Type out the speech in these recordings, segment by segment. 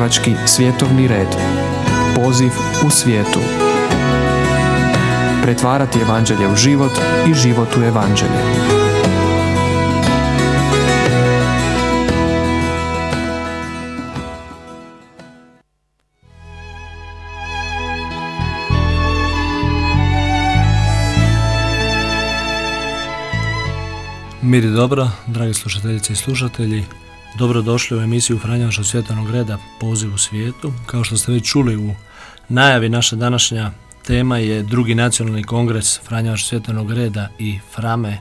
Franjevački svjetovni red. Poziv u svijetu. Pretvarati evanđelje u život i život u evanđelje. Mir i dobro, dragi slušateljice i slušatelji. Dobrodošli u emisiju Franjevačkog svjetovnog reda Poziv u svijetu. Kao što ste već čuli u najavi, naša današnja tema je drugi nacionalni kongres Franjevačkog svjetovnog reda i Frame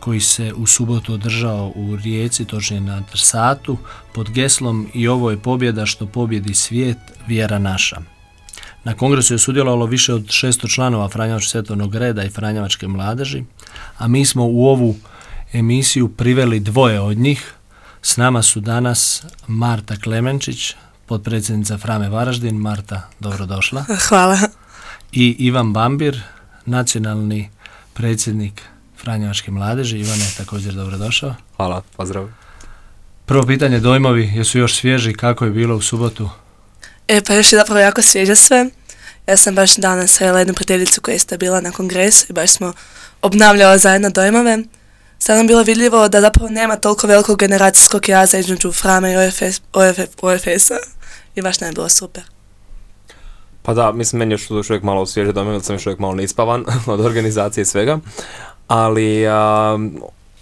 koji se u subotu održao u Rijeci, točnije na Trsatu, pod geslom i ovo je pobjeda što pobjedi svijet, vjera naša. Na kongresu je sudjelovalo više od 600 članova Franjevačkog svjetovnog reda i Franjevačke mladeži, a mi smo u ovu emisiju priveli dvoje od njih. S nama su danas Marta Klemenčić, potpredsjednica Frame Varaždin. Marta, dobrodošla. Hvala. I Ivan Bambir, nacionalni predsjednik Franjevačke mladeži. Ivane, također dobrodošao. Hvala, pozdrav. Prvo pitanje, dojmovi, jesu još svježi, kako je bilo u subotu? E, pa još je zapravo jako svježe sve. Ja sam baš danas srela jednu prijateljicu koja je bila na kongresu i baš smo obnavljala zajedno dojmove. Sad nam bilo vidljivo da zapravo nema toliko velikog generacijskog jaza između Frame i OFS, OFS-a i baš nam je bilo super. Pa da, mislim, meni još uvijek malo svježe dojme, sam još uvijek malo nispavan od organizacije i svega, ali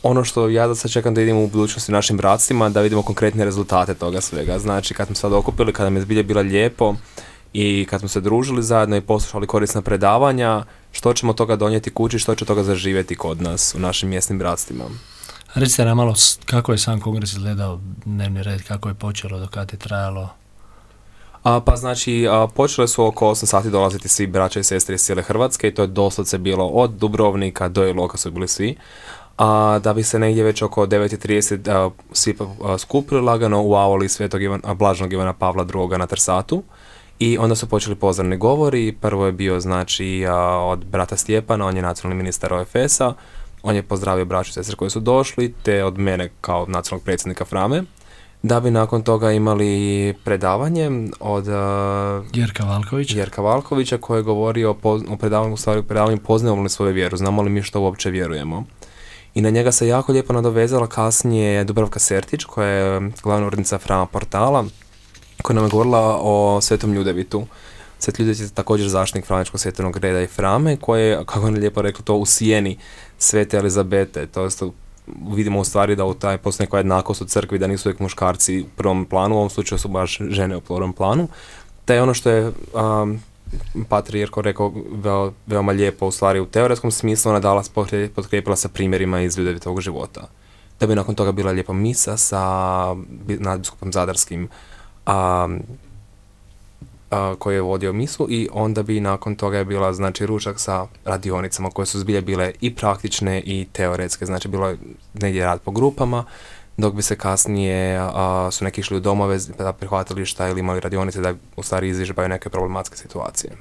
ono što ja da sad čekam da idemo u budućnosti našim bratstvima, da vidimo konkretne rezultate toga svega. Znači, kad smo sad okupili, kada mi je zbilje bilo lijepo i kad smo se družili zajedno i poslušali korisna predavanja, što ćemo toga donijeti kući, što će toga zaživjeti kod nas u našim mjesnim bratstvima. Recite nam malo kako je sam kongres izgledao, dnevni red, kako je počelo, do kada je trajalo? A, pa znači, a, počele su oko 8 sati dolaziti svi braća i sestre iz cijele Hrvatske i to je doslovce bilo od Dubrovnika do Iloka su bili svi. A, da bi se negdje već oko 9.30 svi skupili lagano u avoli svetog Ivan, Blažnog Ivana Pavla II. na Trsatu. I onda su počeli pozdravni govori. Prvo je bio znači od brata Stjepana, on je nacionalni ministar OFS-a. On je pozdravio braću i sestre koji su došli, te od mene kao nacionalnog predsjednika Frame. Da bi nakon toga imali predavanje od uh, Jerka Valkovića. Jerka Valkovića koji je govorio o, o predavanju, u stvari predavanju poznajemo li svoju vjeru, znamo li mi što uopće vjerujemo. I na njega se jako lijepo nadovezala kasnije Dubravka Sertić koja je glavna urednica Frama portala koja nam je govorila o Svetom Ljudevitu. Svet Ljudevit je također zaštitnik Franičkog svetovnog reda i Frame, koje je, kako je lijepo rekla, to u sjeni Svete Elizabete. To je vidimo u stvari da u taj postoji neka jednakost u crkvi, da nisu uvijek muškarci u prvom planu, u ovom slučaju su baš žene u prvom planu. Te ono što je um, rekao veoma lijepo u stvari u teoretskom smislu, ona dala potkrijepila sa primjerima iz Ljudevitovog života. Da bi nakon toga bila lijepa misa sa nadbiskupom Zadarskim a, a, koji je vodio misu i onda bi nakon toga je bila znači ručak sa radionicama koje su zbilje bile i praktične i teoretske, znači bilo je negdje rad po grupama, dok bi se kasnije a, su neki išli u domove da prihvatilišta ili imali radionice da u stvari izvježbaju neke problematske situacije.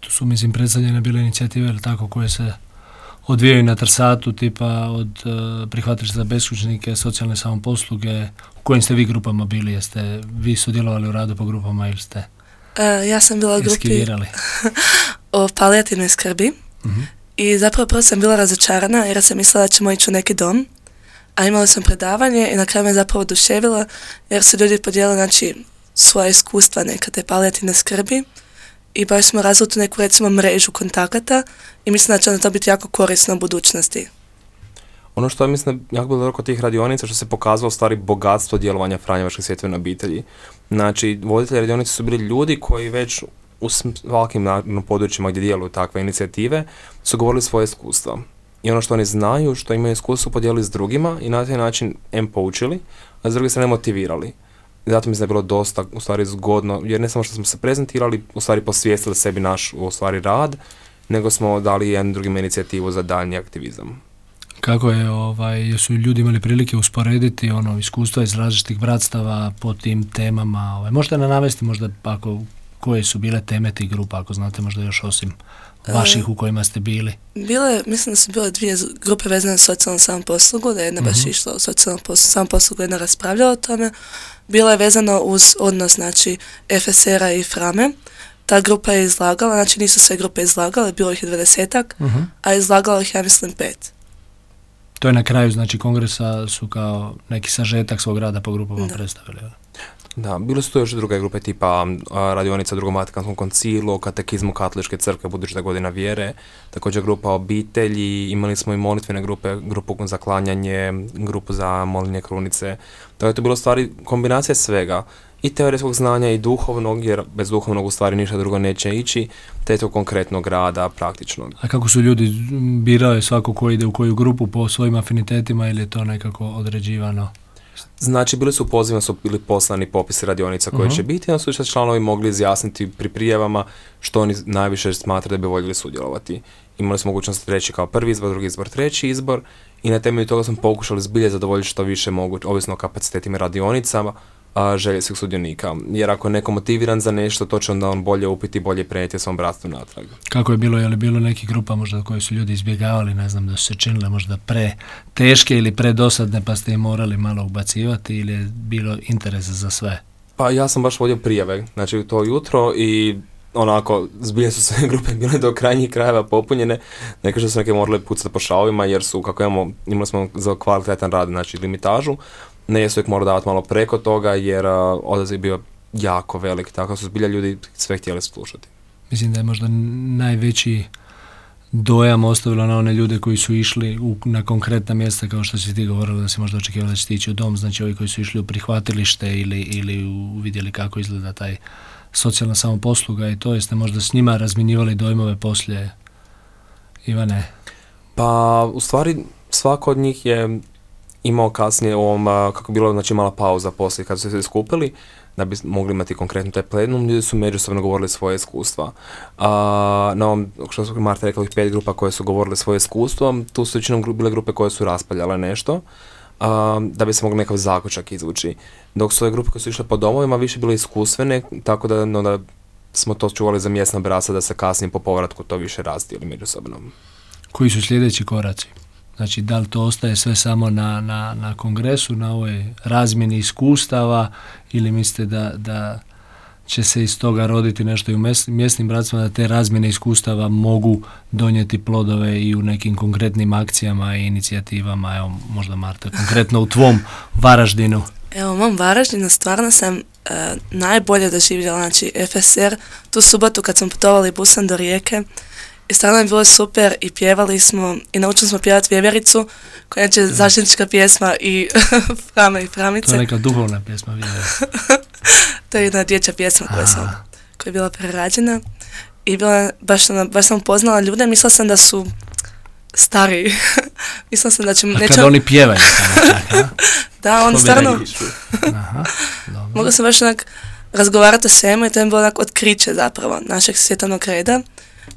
Tu su, mislim, predstavljene bile inicijative, ili tako, koje se odvijaju na trsatu, tipa od uh, prihvatilišta za beskućnike, socijalne samoposluge, u kojim ste vi grupama bili? Jeste vi sudjelovali u radu po grupama ili ste uh, Ja sam bila u grupi o palijativnoj skrbi. Uh i zapravo prvo sam bila razočarana jer sam mislila da ćemo ići u neki dom, a imala sam predavanje i na kraju me zapravo oduševila jer su ljudi podijelili znači, svoje iskustva neka te palijativne skrbi i baš smo razvili tu neku recimo mrežu kontakata i mislim da će to biti jako korisno u budućnosti. Ono što je mislim jako bilo kod tih radionica što se pokazalo stvari bogatstvo djelovanja Franjevačke svjetovne obitelji. Znači, voditelji radionice su bili ljudi koji već u svakim područjima gdje djeluju takve inicijative su govorili svoje iskustva. I ono što oni znaju, što imaju iskustvo, podijelili s drugima i na taj način em poučili, a s druge strane motivirali. Zato mislim da je bilo dosta u stvari zgodno, jer ne samo što smo se prezentirali, u stvari posvijestili sebi naš u stvari rad, nego smo dali jednu drugim inicijativu za daljnji aktivizam. Kako je, ovaj, jesu ljudi imali prilike usporediti ono iskustva iz različitih bratstava po tim temama? Ovaj, možete nam navesti možda ako koje su bile teme tih grupa, ako znate možda još osim vaših u kojima ste bili? Bile, mislim da su bile dvije grupe vezane na socijalnu samoposlugu, da je jedna baš mhm. išla u socijalnu samoposlugu, jedna raspravljala o tome. Bila je vezano uz odnos, znači, FSR-a i Frame. Ta grupa je izlagala, znači nisu sve grupe izlagale, bilo ih je dvadesetak, uh a izlagala ih, ja mislim, pet. To je na kraju, znači, kongresa su kao neki sažetak svog rada po grupama predstavili. Da, bile su to još druge grupe tipa radionica u drugom Vatikanskom koncilu, katekizmu katoličke crkve budući godina vjere, također grupa obitelji, imali smo i molitvene grupe, grupu za klanjanje, grupu za molinje krunice. Dakle, to je bilo stvari kombinacija svega i teorijskog znanja i duhovnog, jer bez duhovnog u stvari ništa drugo neće ići, te to konkretnog rada, praktičnog. A kako su ljudi birali svako ko ide u koju grupu po svojim afinitetima ili je to nekako određivano? Znači, bili su pozivno su bili poslani popisi radionica koje će mhm. biti, onda su se članovi mogli izjasniti pri prijavama što oni najviše smatraju da bi voljeli sudjelovati. Imali smo mogućnost reći kao prvi izbor, drugi izbor, treći izbor i na temelju toga smo pokušali zbilje zadovoljiti što više mogu, ovisno o kapacitetima radionicama, a, želje svih sudionika. Jer ako je neko motiviran za nešto, to će onda on bolje upiti, bolje prenijeti svom bratstvu natrag. Kako je bilo, je li bilo neki grupa možda koje su ljudi izbjegavali, ne znam, da su se činile možda pre teške ili pre dosadne pa ste im morali malo ubacivati ili je bilo interes za sve? Pa ja sam baš vodio prijave, znači to jutro i onako, zbilje su sve grupe bile do krajnjih krajeva popunjene, neke što su neke morale pucati po šalovima jer su, kako imamo, imali smo za kvalitetan rad, znači limitažu, ne jesu uvijek morao davati malo preko toga jer uh, odaziv bio jako velik, tako su zbilja ljudi sve htjeli slušati. Mislim da je možda najveći dojam ostavilo na one ljude koji su išli u, na konkretna mjesta kao što si ti govorila da se možda očekivali da će ići u dom, znači ovi koji su išli u prihvatilište ili, ili u, vidjeli kako izgleda taj socijalna samoposluga i to jeste možda s njima razminjivali dojmove poslije Ivane? Pa u stvari svako od njih je imao kasnije ovom, kako bilo znači mala pauza poslije kad su se skupili da bi mogli imati konkretno taj plenum, ljudi su međusobno govorili svoje iskustva. A, na ovom, što su Marta rekla, pet grupa koje su govorile svoje iskustvo, tu su većinom bile grupe koje su raspaljale nešto, da bi se mogli nekakav zaključak izvući. Dok su ove grupe koje su išle po domovima više bile iskustvene, tako da onda smo to čuvali za mjesna brasa da se kasnije po povratku to više razdijeli međusobno. Koji su sljedeći koraci? Znači, da li to ostaje sve samo na, na, na kongresu, na ovoj razmjeni iskustava ili mislite da, da će se iz toga roditi nešto i u mjesnim bratstvima, da te razmjene iskustava mogu donijeti plodove i u nekim konkretnim akcijama i inicijativama, evo možda Marta, konkretno u tvom Varaždinu. Evo, u mom Varaždinu stvarno sam e, najbolje doživjela, znači FSR, tu subotu kad smo putovali busom do Rijeke, i stvarno je bilo super i pjevali smo i naučili smo pjevati Vjevericu koja je će zaštitnička pjesma i Frame i Framice. To je neka duhovna pjesma to je jedna dječja pjesma koja, sam, koja je bila prerađena i bila, baš, sam, baš sam poznala ljude, mislila sam da su stari. mislila sam da će... A kad oni pjevaju Da, oni stvarno... Aha, Mogla sam baš onak razgovarati o svemu i to je bilo onak otkriće zapravo našeg svjetovnog reda.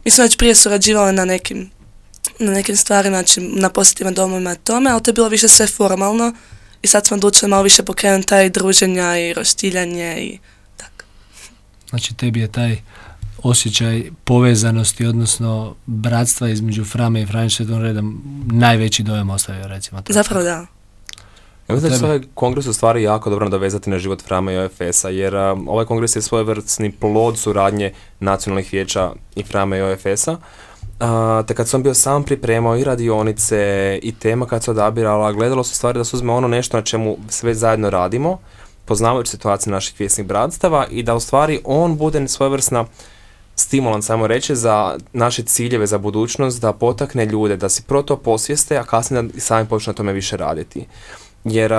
Mi smo već prije surađivali na nekim, na nekim stvarima, znači na pozitivnim domovima tome, ali to je bilo više sve formalno i sad smo odlučili malo više pokrenuti taj druženja i roštiljanje i tako. Znači tebi je taj osjećaj povezanosti, odnosno bratstva između Frame i Franje Svetom reda najveći dojam ostavio, recimo. Zapravo da. Ja mislim da će ovaj kongres u stvari jako dobro dovezati na život Frama i OFS-a, jer ovaj kongres je svojevrsni plod suradnje nacionalnih vijeća i Frama i OFS-a. te kad sam bio sam pripremao i radionice i tema kad se odabirala, gledalo su stvari da se uzme ono nešto na čemu sve zajedno radimo, poznavajući situaciju naših vjesnih bratstava i da u stvari on bude svojevrsna stimulan, samo reći, za naše ciljeve za budućnost, da potakne ljude, da si prvo to posvijeste, a kasnije da sami počnu na tome više raditi jer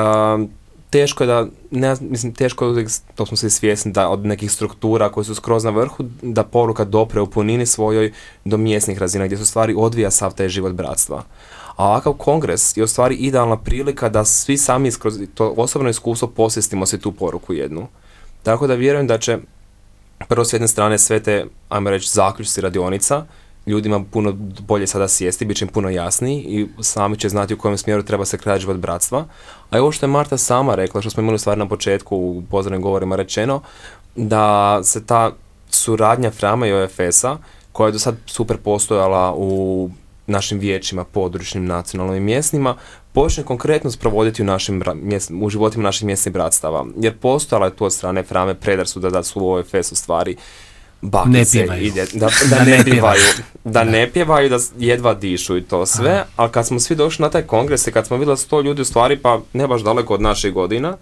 teško je da, ne, mislim, teško je to smo svi svjesni, da od nekih struktura koje su skroz na vrhu, da poruka dopre u punini svojoj do mjesnih razina gdje se stvari odvija sav taj život bratstva. A ovakav kongres je u stvari idealna prilika da svi sami kroz to osobno iskustvo posvestimo se tu poruku jednu. Tako da vjerujem da će prvo s jedne strane sve te, ajmo reći, zaključci radionica, ljudima puno bolje sada sjesti, bit će im puno jasniji i sami će znati u kojem smjeru treba se život bratstva. A ovo što je Marta sama rekla, što smo imali stvar na početku u pozdravnim govorima rečeno, da se ta suradnja Frama i OFS-a, koja je do sad super postojala u našim vijećima, područnim, nacionalnim i mjesnima, počne konkretno sprovoditi u, našim, u životima naših mjesnih bratstava. Jer postojala je tu od strane Frame predrasuda da su u OFS u stvari bakice, ne ide, da, da, ne pjevaju, da ne pjevaju, da jedva dišu i to sve, ali kad smo svi došli na taj kongres i kad smo vidjeli sto ljudi u stvari pa ne baš daleko od naših godina,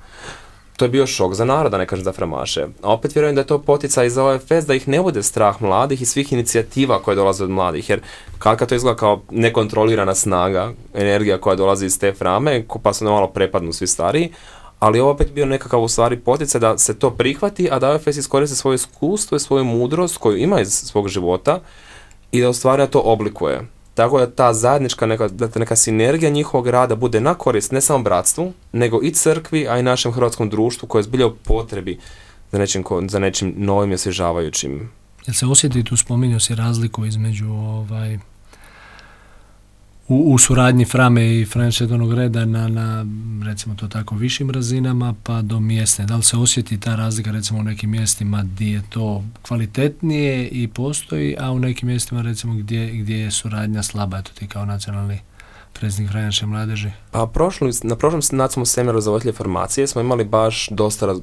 to je bio šok za naroda, ne kažem za framaše. A opet vjerujem da je to poticaj za OFS da ih ne bude strah mladih i svih inicijativa koje dolaze od mladih, jer kakva to izgleda kao nekontrolirana snaga, energija koja dolazi iz te frame, pa se malo prepadnu svi stariji, ali ovo opet bio nekakav u stvari poticaj da se to prihvati, a da OFS iskoristi svoje iskustvo i svoju mudrost koju ima iz svog života i da u stvari to oblikuje. Tako da ta zajednička neka, da neka sinergija njihovog rada bude na korist ne samo bratstvu, nego i crkvi, a i našem hrvatskom društvu koje je zbilja u potrebi za nečim, za nečim novim i osvježavajućim. Jel se osjeti tu spominjao si razliku između ovaj, u, u suradnji Frame i Frančedonog reda na, na, recimo to tako, višim razinama pa do mjesne. Da li se osjeti ta razlika recimo u nekim mjestima gdje je to kvalitetnije i postoji, a u nekim mjestima recimo gdje, gdje je suradnja slaba, eto ti kao nacionalni predsjednik Franjače mladeži? Pa prošli, na prošlom nacionalnom seminaru za formacije smo imali baš dosta,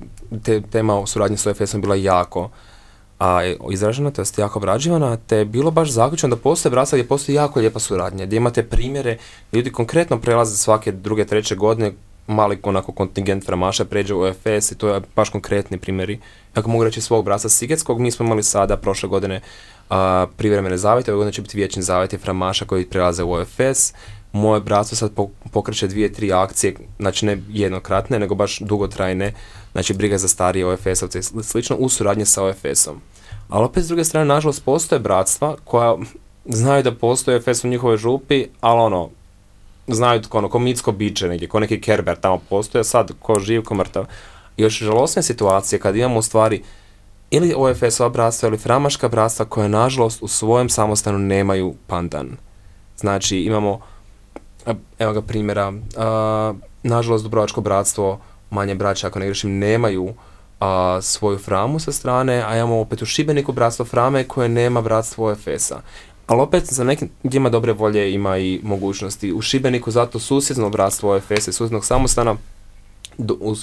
te, tema o suradnji s OFS-om bila jako a, izražena, to jest jako obrađivana, te je bilo baš zaključeno da postoje bratstva gdje postoji jako lijepa suradnja, gdje imate primjere, ljudi konkretno prelaze svake druge, treće godine, mali onako kontingent framaša pređe u OFS i to je baš konkretni primjeri. Ako mogu reći svog brata Sigetskog, mi smo imali sada prošle godine a, privremene zavjete, ove godine će biti vječni zavjeti framaša koji prelaze u OFS. Moje bratstvo sad pokreće dvije, tri akcije, znači ne jednokratne, nego baš dugotrajne, znači briga za starije OFS-ovce i slično, u suradnji sa OFS-om. Ali opet s druge strane, nažalost, postoje bratstva koja znaju da postoje OFS u njihovoj župi, ali ono, znaju ono, ko mitsko biće negdje, ko neki kerber tamo postoje, sad ko živ, ko mrtav. I još žalosne situacije kad imamo u stvari ili OFS-ova bratstva ili framaška bratstva koja nažalost u svojem samostanu nemaju pandan. Znači imamo, evo ga primjera, nažalost Dubrovačko bratstvo manje braća, ako ne grešim, nemaju a, svoju framu sa strane, a imamo opet u Šibeniku bratstvo frame koje nema bratstvo OFS-a. Ali opet za nekim gdje ima dobre volje ima i mogućnosti. U Šibeniku zato susjedno bratstvo OFS i susjednog samostana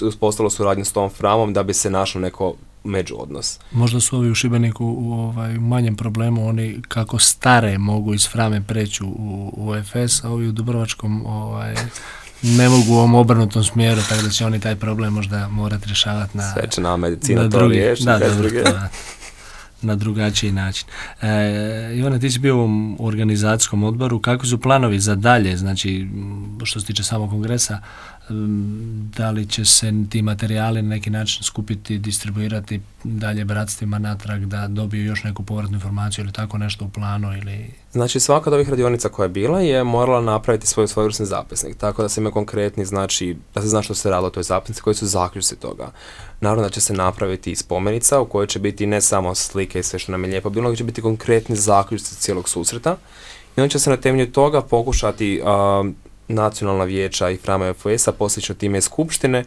uspostavilo suradnju s tom framom da bi se našlo neko međuodnos. Možda su ovi u Šibeniku u ovaj, manjem problemu, oni kako stare mogu iz frame preći u, u OFS, a ovi u Dubrovačkom ovaj, ne mogu u ovom obrnutom smjeru, tako da će oni taj problem možda morati rješavati na... Sve će na medicina to riješiti, da, na drugačiji način. E, Ivana, ti si bio u organizacijskom odboru, kakvi su planovi za dalje, znači što se tiče samog kongresa, da li će se ti materijali na neki način skupiti, distribuirati dalje bratstvima natrag da dobiju još neku povratnu informaciju ili tako nešto u planu ili... Znači svaka od ovih radionica koja je bila je morala napraviti svoj svojevrsni zapisnik, tako da se ima konkretni, znači da se zna što se radilo u toj zapisnici, koji su zaključci toga. Naravno da će se napraviti i spomenica u kojoj će biti ne samo slike i sve što nam je lijepo bilo, nego će biti konkretni zaključci cijelog susreta i on će se na temelju toga pokušati nacionalna vijeća i Frama FOS-a, poslično time skupštine,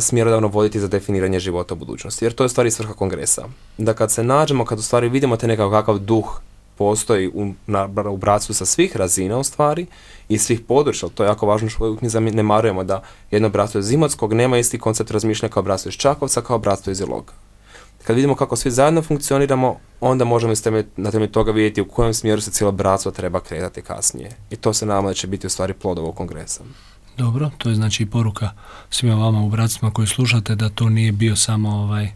smjerodavno voditi za definiranje života u budućnosti. Jer to je stvari svrha kongresa. Da kad se nađemo, kad u stvari vidimo te nekakav kakav duh postoji u, na, u bratstvu sa svih razina u stvari i svih područja, to je jako važno što mi zanemarujemo da jedno bratstvo iz Imotskog nema isti koncept razmišljanja kao bratstvo iz Čakovca, kao bratstvo iz Iloga. Kad vidimo kako svi zajedno funkcioniramo, onda možemo na temelju toga vidjeti u kojem smjeru se cijelo bratstvo treba kretati kasnije. I to se nama da će biti u stvari plod ovog kongresa. Dobro, to je znači poruka svima vama u bratstvima koji slušate da to nije bio samo ovaj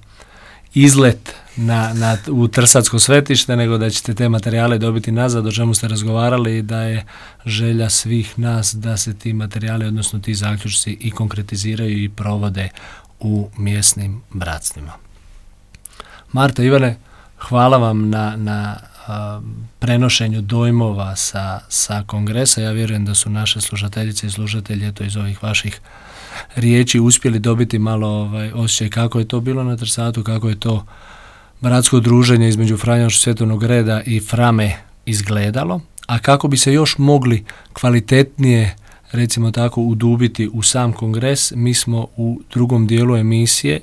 izlet na, na, u Trsatsko svetište, nego da ćete te materijale dobiti nazad, o čemu ste razgovarali i da je želja svih nas da se ti materijali, odnosno ti zaključci i konkretiziraju i provode u mjesnim bratstvima. Marta Ivane, hvala vam na, na prenošenju dojmova sa, sa kongresa. Ja vjerujem da su naše slušateljice i slušatelji to iz ovih vaših riječi uspjeli dobiti malo ovaj, osjećaj kako je to bilo na Trsatu, kako je to bratsko druženje između Franjaša svjetovnog reda i Frame izgledalo, a kako bi se još mogli kvalitetnije recimo tako udubiti u sam kongres, mi smo u drugom dijelu emisije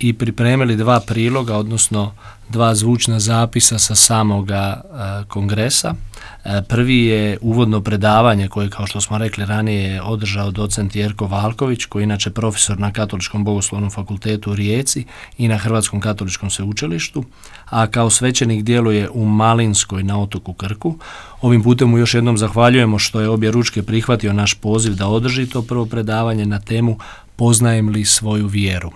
i pripremili dva priloga, odnosno dva zvučna zapisa sa samoga e, kongresa. E, prvi je uvodno predavanje koje, kao što smo rekli ranije, je održao docent Jerko Valković, koji je inače profesor na Katoličkom bogoslovnom fakultetu u Rijeci i na Hrvatskom katoličkom sveučilištu, a kao svećenik djeluje u Malinskoj na otoku Krku. Ovim putem mu još jednom zahvaljujemo što je obje ručke prihvatio naš poziv da održi to prvo predavanje na temu Poznajem li svoju vjeru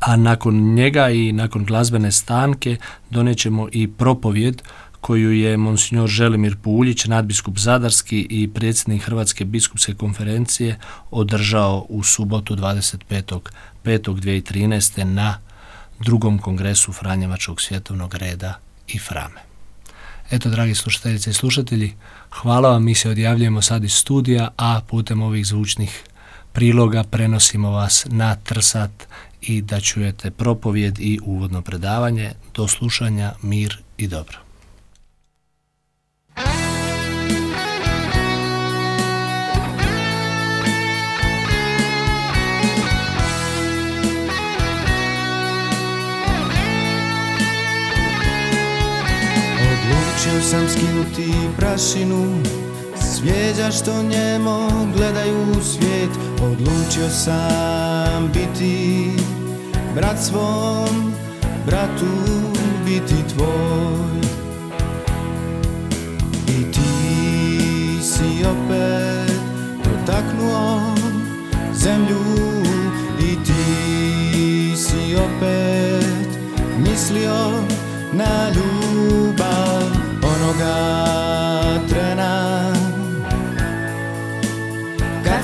a nakon njega i nakon glazbene stanke donećemo i propovjed koju je monsignor Želimir Puljić, nadbiskup Zadarski i predsjednik Hrvatske biskupske konferencije održao u subotu 25.5.2013. na drugom kongresu Franjevačkog svjetovnog reda i Frame. Eto, dragi slušateljice i slušatelji, hvala vam, mi se odjavljujemo sad iz studija, a putem ovih zvučnih priloga prenosimo vas na Trsat i da čujete propovjed i uvodno predavanje. Do slušanja, mir i dobro. Odlučio sam skinuti prašinu Svijeđa što njemo gledaju u svijet Odlučio sam biti brat svom Bratu biti tvoj. I ti si opet dotaknuo zemlju I ti si opet mislio na ljubav onoga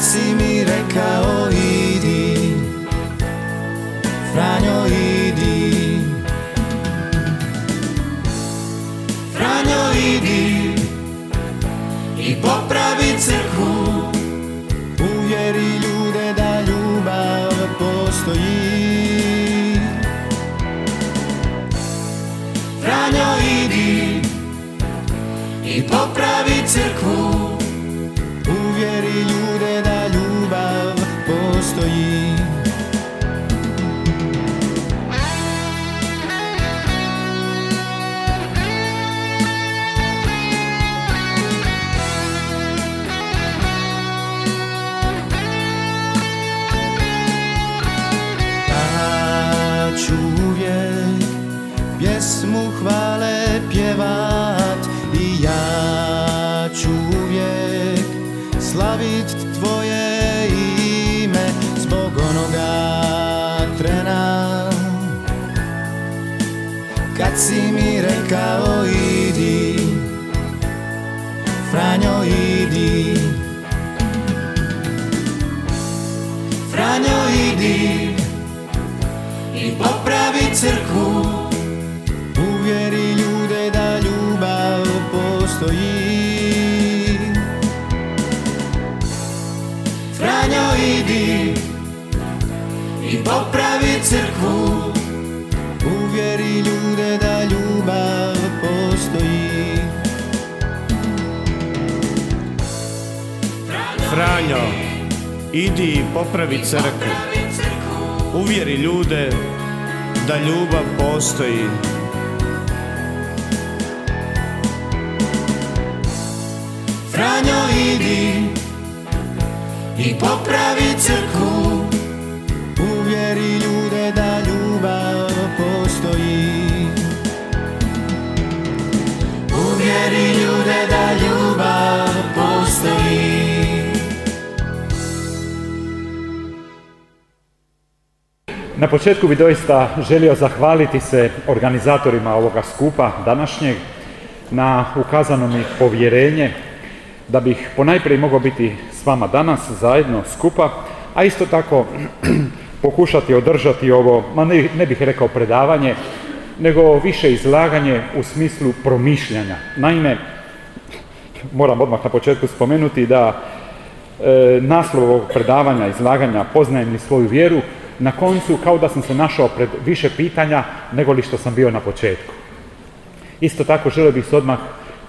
si mi rekao idi. Franjo idi. Franjo idi. I popravi crkvu. Uvjeri ljude da ljubav postoji. Franjo idi. I popravi crkvu idi popravi crkvu. Uvjeri ljude da ljubav postoji. Franjo, idi i popravi crkvu. Uvjeri ljude da ljubav postoji. Uvjeri ljude da ljubav postoji Na početku bi doista želio zahvaliti se organizatorima ovoga skupa današnjeg na ukazano mi povjerenje da bih ponajprije mogao biti s vama danas zajedno skupa, a isto tako pokušati održati ovo, ma ne, ne bih rekao predavanje, nego više izlaganje u smislu promišljanja. Naime, moram odmah na početku spomenuti da e, naslov ovog predavanja, izlaganja, poznajem li svoju vjeru, na koncu kao da sam se našao pred više pitanja nego li što sam bio na početku. Isto tako želio bih se odmah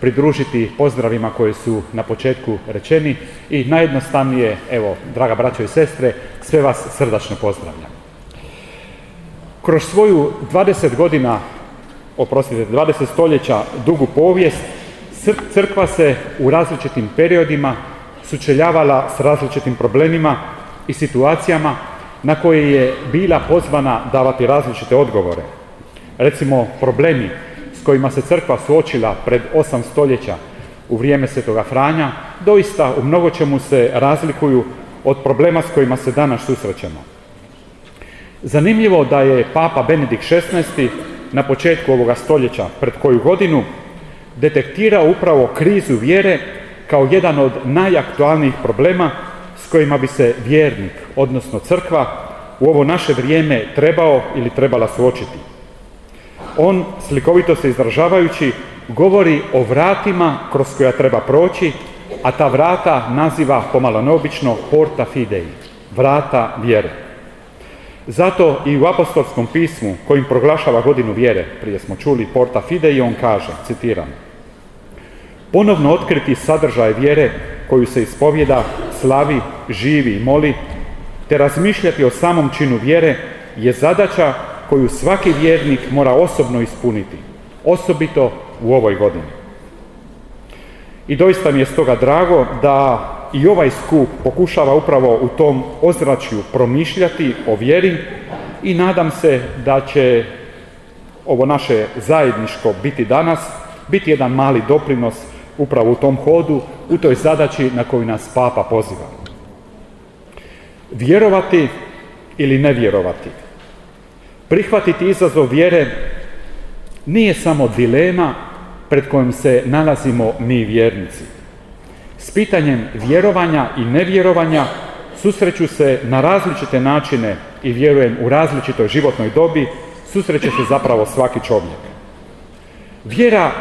pridružiti pozdravima koji su na početku rečeni i najjednostavnije, evo, draga braćo i sestre, sve vas srdačno pozdravljam. Kroz svoju 20 godina, oprostite, 20 stoljeća dugu povijest, crkva se u različitim periodima sučeljavala s različitim problemima i situacijama na koje je bila pozvana davati različite odgovore. Recimo, problemi s kojima se crkva suočila pred osam stoljeća u vrijeme Svetoga Franja, doista u mnogo čemu se razlikuju od problema s kojima se danas susrećemo. Zanimljivo da je Papa Benedikt XVI na početku ovoga stoljeća, pred koju godinu, detektirao upravo krizu vjere kao jedan od najaktualnijih problema s kojima bi se vjernik, odnosno crkva, u ovo naše vrijeme trebao ili trebala suočiti. On, slikovito se izražavajući, govori o vratima kroz koja treba proći, a ta vrata naziva pomalo neobično porta fidei, vrata vjere. Zato i u apostolskom pismu kojim proglašava godinu vjere, prije smo čuli porta fidei, on kaže, citiram, ponovno otkriti sadržaj vjere koju se ispovjeda, slavi, živi i moli, te razmišljati o samom činu vjere je zadaća koju svaki vjernik mora osobno ispuniti, osobito u ovoj godini. I doista mi je stoga drago da i ovaj skup pokušava upravo u tom ozračju promišljati o vjeri i nadam se da će ovo naše zajedniško biti danas, biti jedan mali doprinos upravo u tom hodu, u toj zadaći na koju nas Papa poziva. Vjerovati ili ne vjerovati. Prihvatiti izazov vjere nije samo dilema pred kojom se nalazimo mi vjernici. S pitanjem vjerovanja i nevjerovanja susreću se na različite načine i vjerujem u različitoj životnoj dobi, susreće se zapravo svaki čovjek. Vjera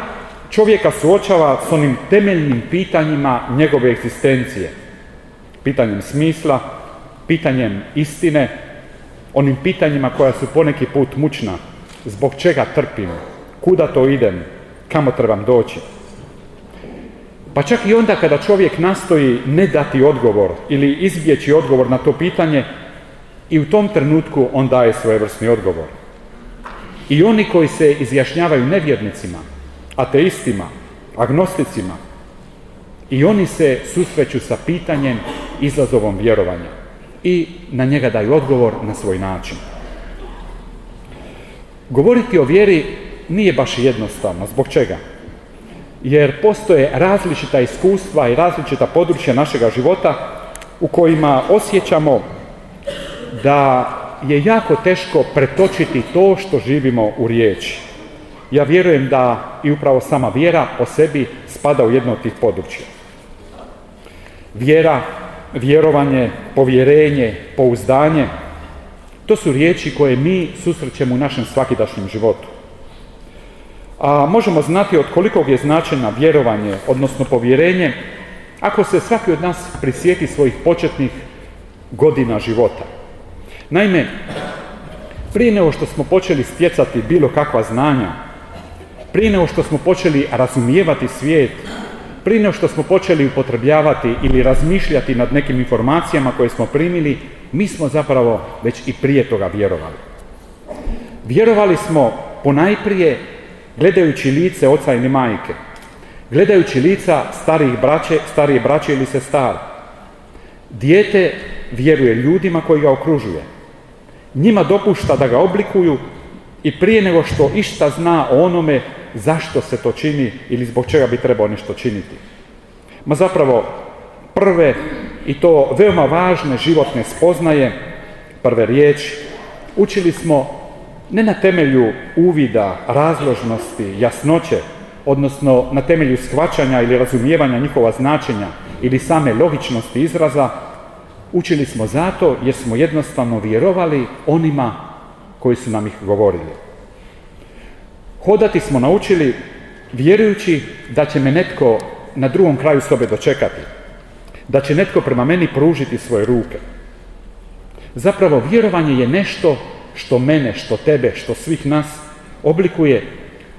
čovjeka suočava s onim temeljnim pitanjima njegove egzistencije. Pitanjem smisla, pitanjem istine, onim pitanjima koja su poneki put mučna. Zbog čega trpim? Kuda to idem? Kamo trebam doći? Pa čak i onda kada čovjek nastoji ne dati odgovor ili izbjeći odgovor na to pitanje, i u tom trenutku on daje svojevrsni odgovor. I oni koji se izjašnjavaju nevjernicima, ateistima, agnosticima, i oni se susreću sa pitanjem izazovom vjerovanja i na njega daju odgovor na svoj način. Govoriti o vjeri nije baš jednostavno. Zbog čega? Jer postoje različita iskustva i različita područja našega života u kojima osjećamo da je jako teško pretočiti to što živimo u riječi. Ja vjerujem da i upravo sama vjera po sebi spada u jedno od tih područja. Vjera, vjerovanje, povjerenje, pouzdanje, to su riječi koje mi susrećemo u našem svakidašnjem životu. A možemo znati od kolikog je značena vjerovanje, odnosno povjerenje, ako se svaki od nas prisjeti svojih početnih godina života. Naime, prije nego što smo počeli stjecati bilo kakva znanja, prije nego što smo počeli razumijevati svijet, prije nego što smo počeli upotrebljavati ili razmišljati nad nekim informacijama koje smo primili, mi smo zapravo već i prije toga vjerovali. Vjerovali smo ponajprije gledajući lice oca ili majke, gledajući lica starijih braće, starije braće ili star. Dijete vjeruje ljudima koji ga okružuje. Njima dopušta da ga oblikuju i prije nego što išta zna o onome zašto se to čini ili zbog čega bi trebao nešto činiti. Ma zapravo prve i to veoma važne životne spoznaje, prve riječi, učili smo ne na temelju uvida, razložnosti, jasnoće, odnosno na temelju shvaćanja ili razumijevanja njihova značenja ili same logičnosti izraza, učili smo zato jer smo jednostavno vjerovali onima koji su nam ih govorili. Hodati smo naučili vjerujući da će me netko na drugom kraju sobe dočekati, da će netko prema meni pružiti svoje ruke. Zapravo vjerovanje je nešto što mene, što tebe, što svih nas oblikuje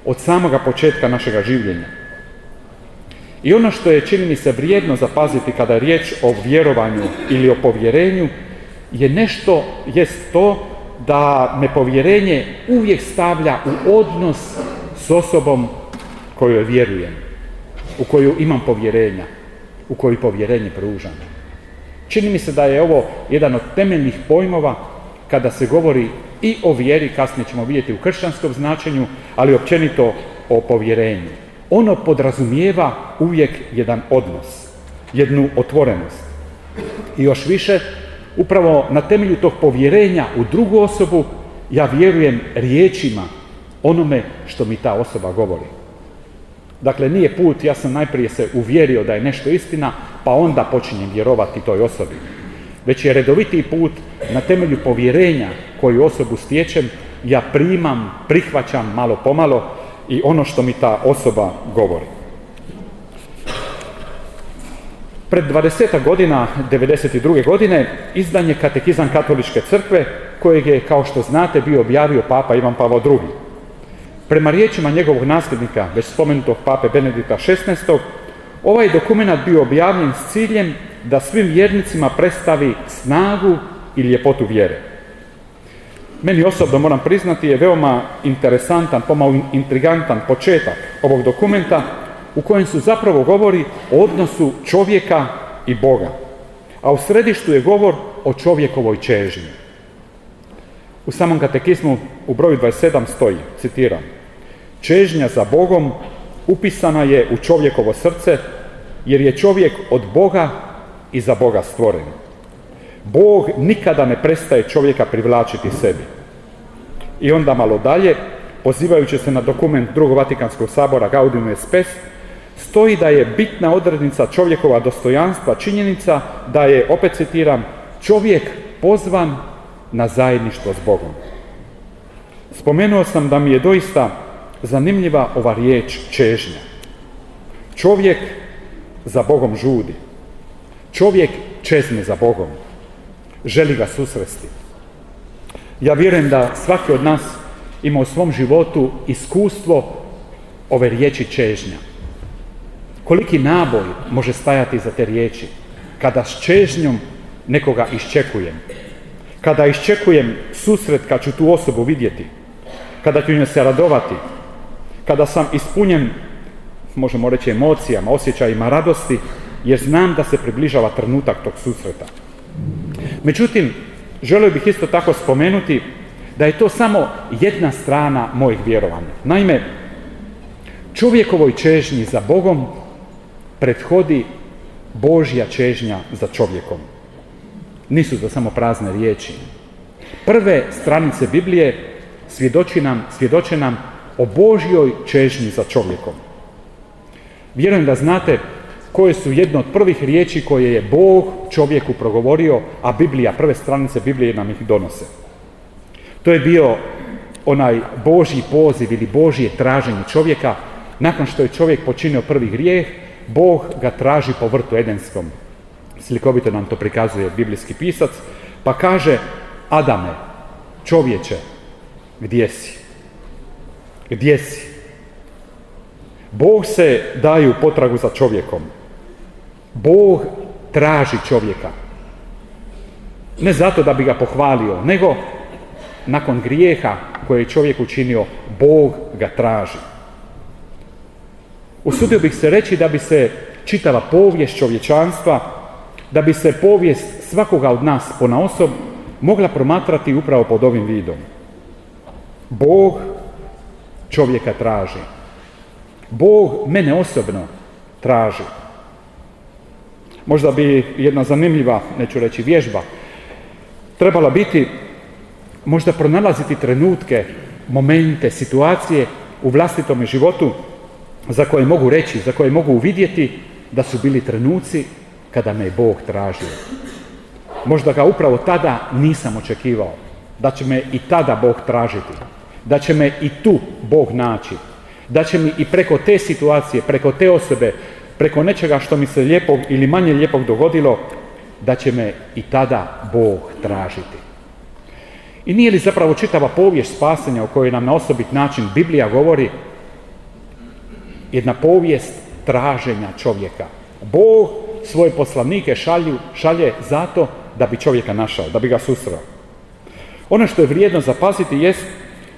od samoga početka našega življenja. I ono što je, čini mi se, vrijedno zapaziti kada je riječ o vjerovanju ili o povjerenju, je nešto, jest to da me povjerenje uvijek stavlja u odnos s osobom kojoj vjerujem, u koju imam povjerenja, u koju povjerenje pružam. Čini mi se da je ovo jedan od temeljnih pojmova kada se govori i o vjeri, kasnije ćemo vidjeti u kršćanskom značenju, ali općenito o povjerenju. Ono podrazumijeva uvijek jedan odnos, jednu otvorenost. I još više, upravo na temelju tog povjerenja u drugu osobu, ja vjerujem riječima onome što mi ta osoba govori. Dakle, nije put, ja sam najprije se uvjerio da je nešto istina, pa onda počinjem vjerovati toj osobi. Već je redovitiji put na temelju povjerenja koju osobu stječem, ja primam, prihvaćam malo pomalo i ono što mi ta osoba govori. Pred 20 godina, 92. godine, izdan je katekizam katoličke crkve, kojeg je, kao što znate, bio objavio papa Ivan Pavao II. Prema riječima njegovog nasljednika, već spomenutog pape Benedikta XVI. Ovaj dokument bio objavljen s ciljem da svim vjernicima predstavi snagu i ljepotu vjere. Meni osobno moram priznati je veoma interesantan, pomalo intrigantan početak ovog dokumenta u kojem su zapravo govori o odnosu čovjeka i Boga. A u središtu je govor o čovjekovoj čežnji. U samom katekizmu u broju 27 stoji, citiram, Čežnja za Bogom upisana je u čovjekovo srce, jer je čovjek od Boga i za Boga stvoren. Bog nikada ne prestaje čovjeka privlačiti sebi. I onda malo dalje, pozivajući se na dokument drugog Vatikanskog sabora Gaudium et Spes, stoji da je bitna odrednica čovjekova dostojanstva činjenica da je, opet citiram, čovjek pozvan na zajedništvo s Bogom. Spomenuo sam da mi je doista zanimljiva ova riječ čežnja. Čovjek za Bogom žudi. Čovjek čezne za Bogom. Želi ga susresti. Ja vjerujem da svaki od nas ima u svom životu iskustvo ove riječi čežnja. Koliki naboj može stajati za te riječi kada s čežnjom nekoga iščekujem. Kada iščekujem susret kad ću tu osobu vidjeti. Kada ću njoj se radovati kada sam ispunjen, možemo reći, emocijama, osjećajima radosti, jer znam da se približava trenutak tog susreta. Međutim, želio bih isto tako spomenuti da je to samo jedna strana mojih vjerovanja. Naime, čovjekovoj čežnji za Bogom prethodi Božja čežnja za čovjekom. Nisu to samo prazne riječi. Prve stranice Biblije svjedoči nam, svjedoče nam o Božjoj čežnji za čovjekom. Vjerujem da znate koje su jedne od prvih riječi koje je Bog čovjeku progovorio, a Biblija, prve stranice Biblije nam ih donose. To je bio onaj Božji poziv ili Božje traženje čovjeka. Nakon što je čovjek počinio prvi grijeh, Bog ga traži po vrtu Edenskom. Slikovito nam to prikazuje biblijski pisac, pa kaže Adame, čovječe, gdje si? Gdje si? Bog se daje u potragu za čovjekom. Bog traži čovjeka. Ne zato da bi ga pohvalio, nego nakon grijeha koje je čovjek učinio, Bog ga traži. Usudio bih se reći da bi se čitava povijest čovječanstva, da bi se povijest svakoga od nas ponaosob mogla promatrati upravo pod ovim vidom. Bog čovjeka traži. Bog mene osobno traži. Možda bi jedna zanimljiva, neću reći vježba, trebala biti možda pronalaziti trenutke, momente, situacije u vlastitome životu za koje mogu reći, za koje mogu uvidjeti da su bili trenuci kada me je Bog tražio. Možda ga upravo tada nisam očekivao, da će me i tada Bog tražiti da će me i tu Bog naći, da će mi i preko te situacije, preko te osobe, preko nečega što mi se lijepog ili manje lijepog dogodilo, da će me i tada Bog tražiti. I nije li zapravo čitava povijest spasenja o kojoj nam na osobit način Biblija govori jedna povijest traženja čovjeka. Bog svoje poslanike šalju, šalje zato da bi čovjeka našao, da bi ga susreo. Ono što je vrijedno zapaziti jest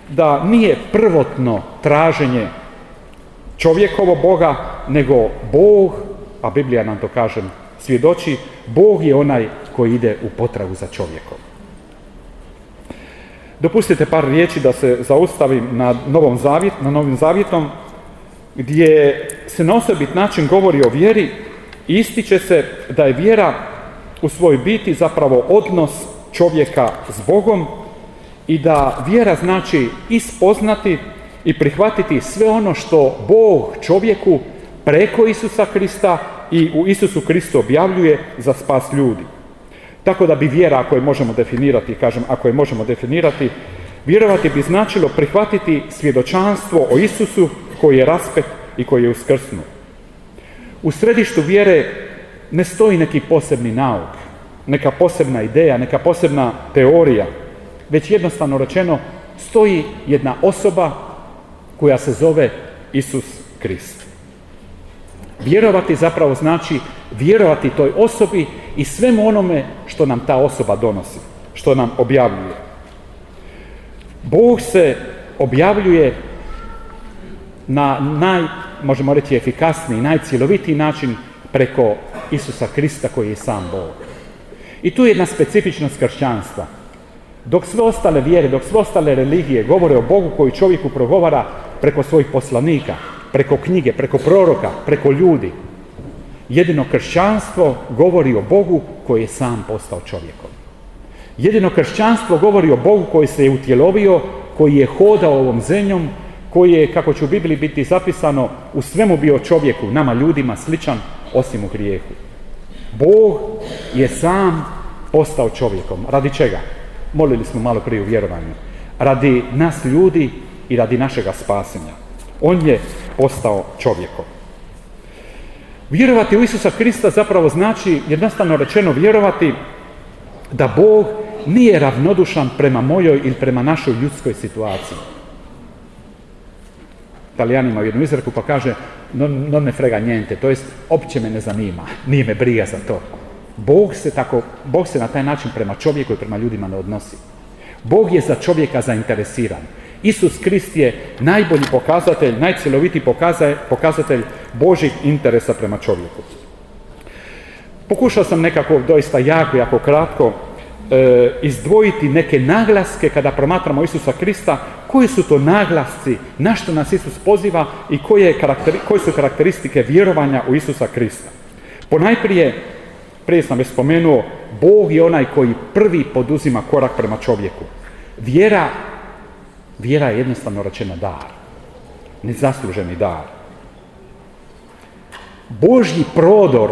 da nije prvotno traženje čovjekovo Boga, nego Bog, a Biblija nam to kažem svjedoči, Bog je onaj koji ide u potragu za čovjekom. Dopustite par riječi da se zaustavim na Novom Zavjet, na Novim Zavjetom, gdje se na osobit način govori o vjeri ističe se da je vjera u svojoj biti zapravo odnos čovjeka s Bogom i da vjera znači ispoznati i prihvatiti sve ono što Bog čovjeku preko Isusa Krista i u Isusu Kristu objavljuje za spas ljudi. Tako da bi vjera, ako je možemo definirati, kažem, ako je možemo definirati, vjerovati bi značilo prihvatiti svjedočanstvo o Isusu koji je raspet i koji je uskrsnu. U središtu vjere ne stoji neki posebni nauk, neka posebna ideja, neka posebna teorija, već jednostavno rečeno stoji jedna osoba koja se zove Isus Krist. Vjerovati zapravo znači vjerovati toj osobi i svemu onome što nam ta osoba donosi, što nam objavljuje. Bog se objavljuje na naj, možemo reći, efikasniji, najcjelovitiji način preko Isusa Krista koji je sam Bog. I tu je jedna specifičnost kršćanstva. Dok sve ostale vjere, dok sve ostale religije govore o Bogu koji čovjeku progovara preko svojih poslanika, preko knjige, preko proroka, preko ljudi, jedino kršćanstvo govori o Bogu koji je sam postao čovjekom. Jedino kršćanstvo govori o Bogu koji se je utjelovio, koji je hodao ovom zemljom, koji je, kako će u Bibliji biti zapisano, u svemu bio čovjeku, nama ljudima sličan, osim u grijehu. Bog je sam postao čovjekom. Radi čega? Molili smo malo prije u vjerovanju. Radi nas ljudi i radi našega spasenja. On je postao čovjekom. Vjerovati u Isusa Krista zapravo znači, jednostavno rečeno, vjerovati da Bog nije ravnodušan prema mojoj ili prema našoj ljudskoj situaciji. Italijani imaju jednu izreku pa kaže non, non me frega njente, to jest opće me ne zanima, nije me briga za to. Bog se, tako, Bog se na taj način prema čovjeku i prema ljudima ne odnosi. Bog je za čovjeka zainteresiran. Isus Krist je najbolji pokazatelj, najcjelovitiji pokazatelj Božih interesa prema čovjeku. Pokušao sam nekako doista jako, jako kratko e, izdvojiti neke naglaske kada promatramo Isusa Krista, koji su to naglasci, na što nas Isus poziva i koje, koje su karakteristike vjerovanja u Isusa Krista. Ponajprije, prije sam već spomenuo, Bog je onaj koji prvi poduzima korak prema čovjeku. Vjera, vjera je jednostavno rečeno dar. Nezasluženi dar. Božji prodor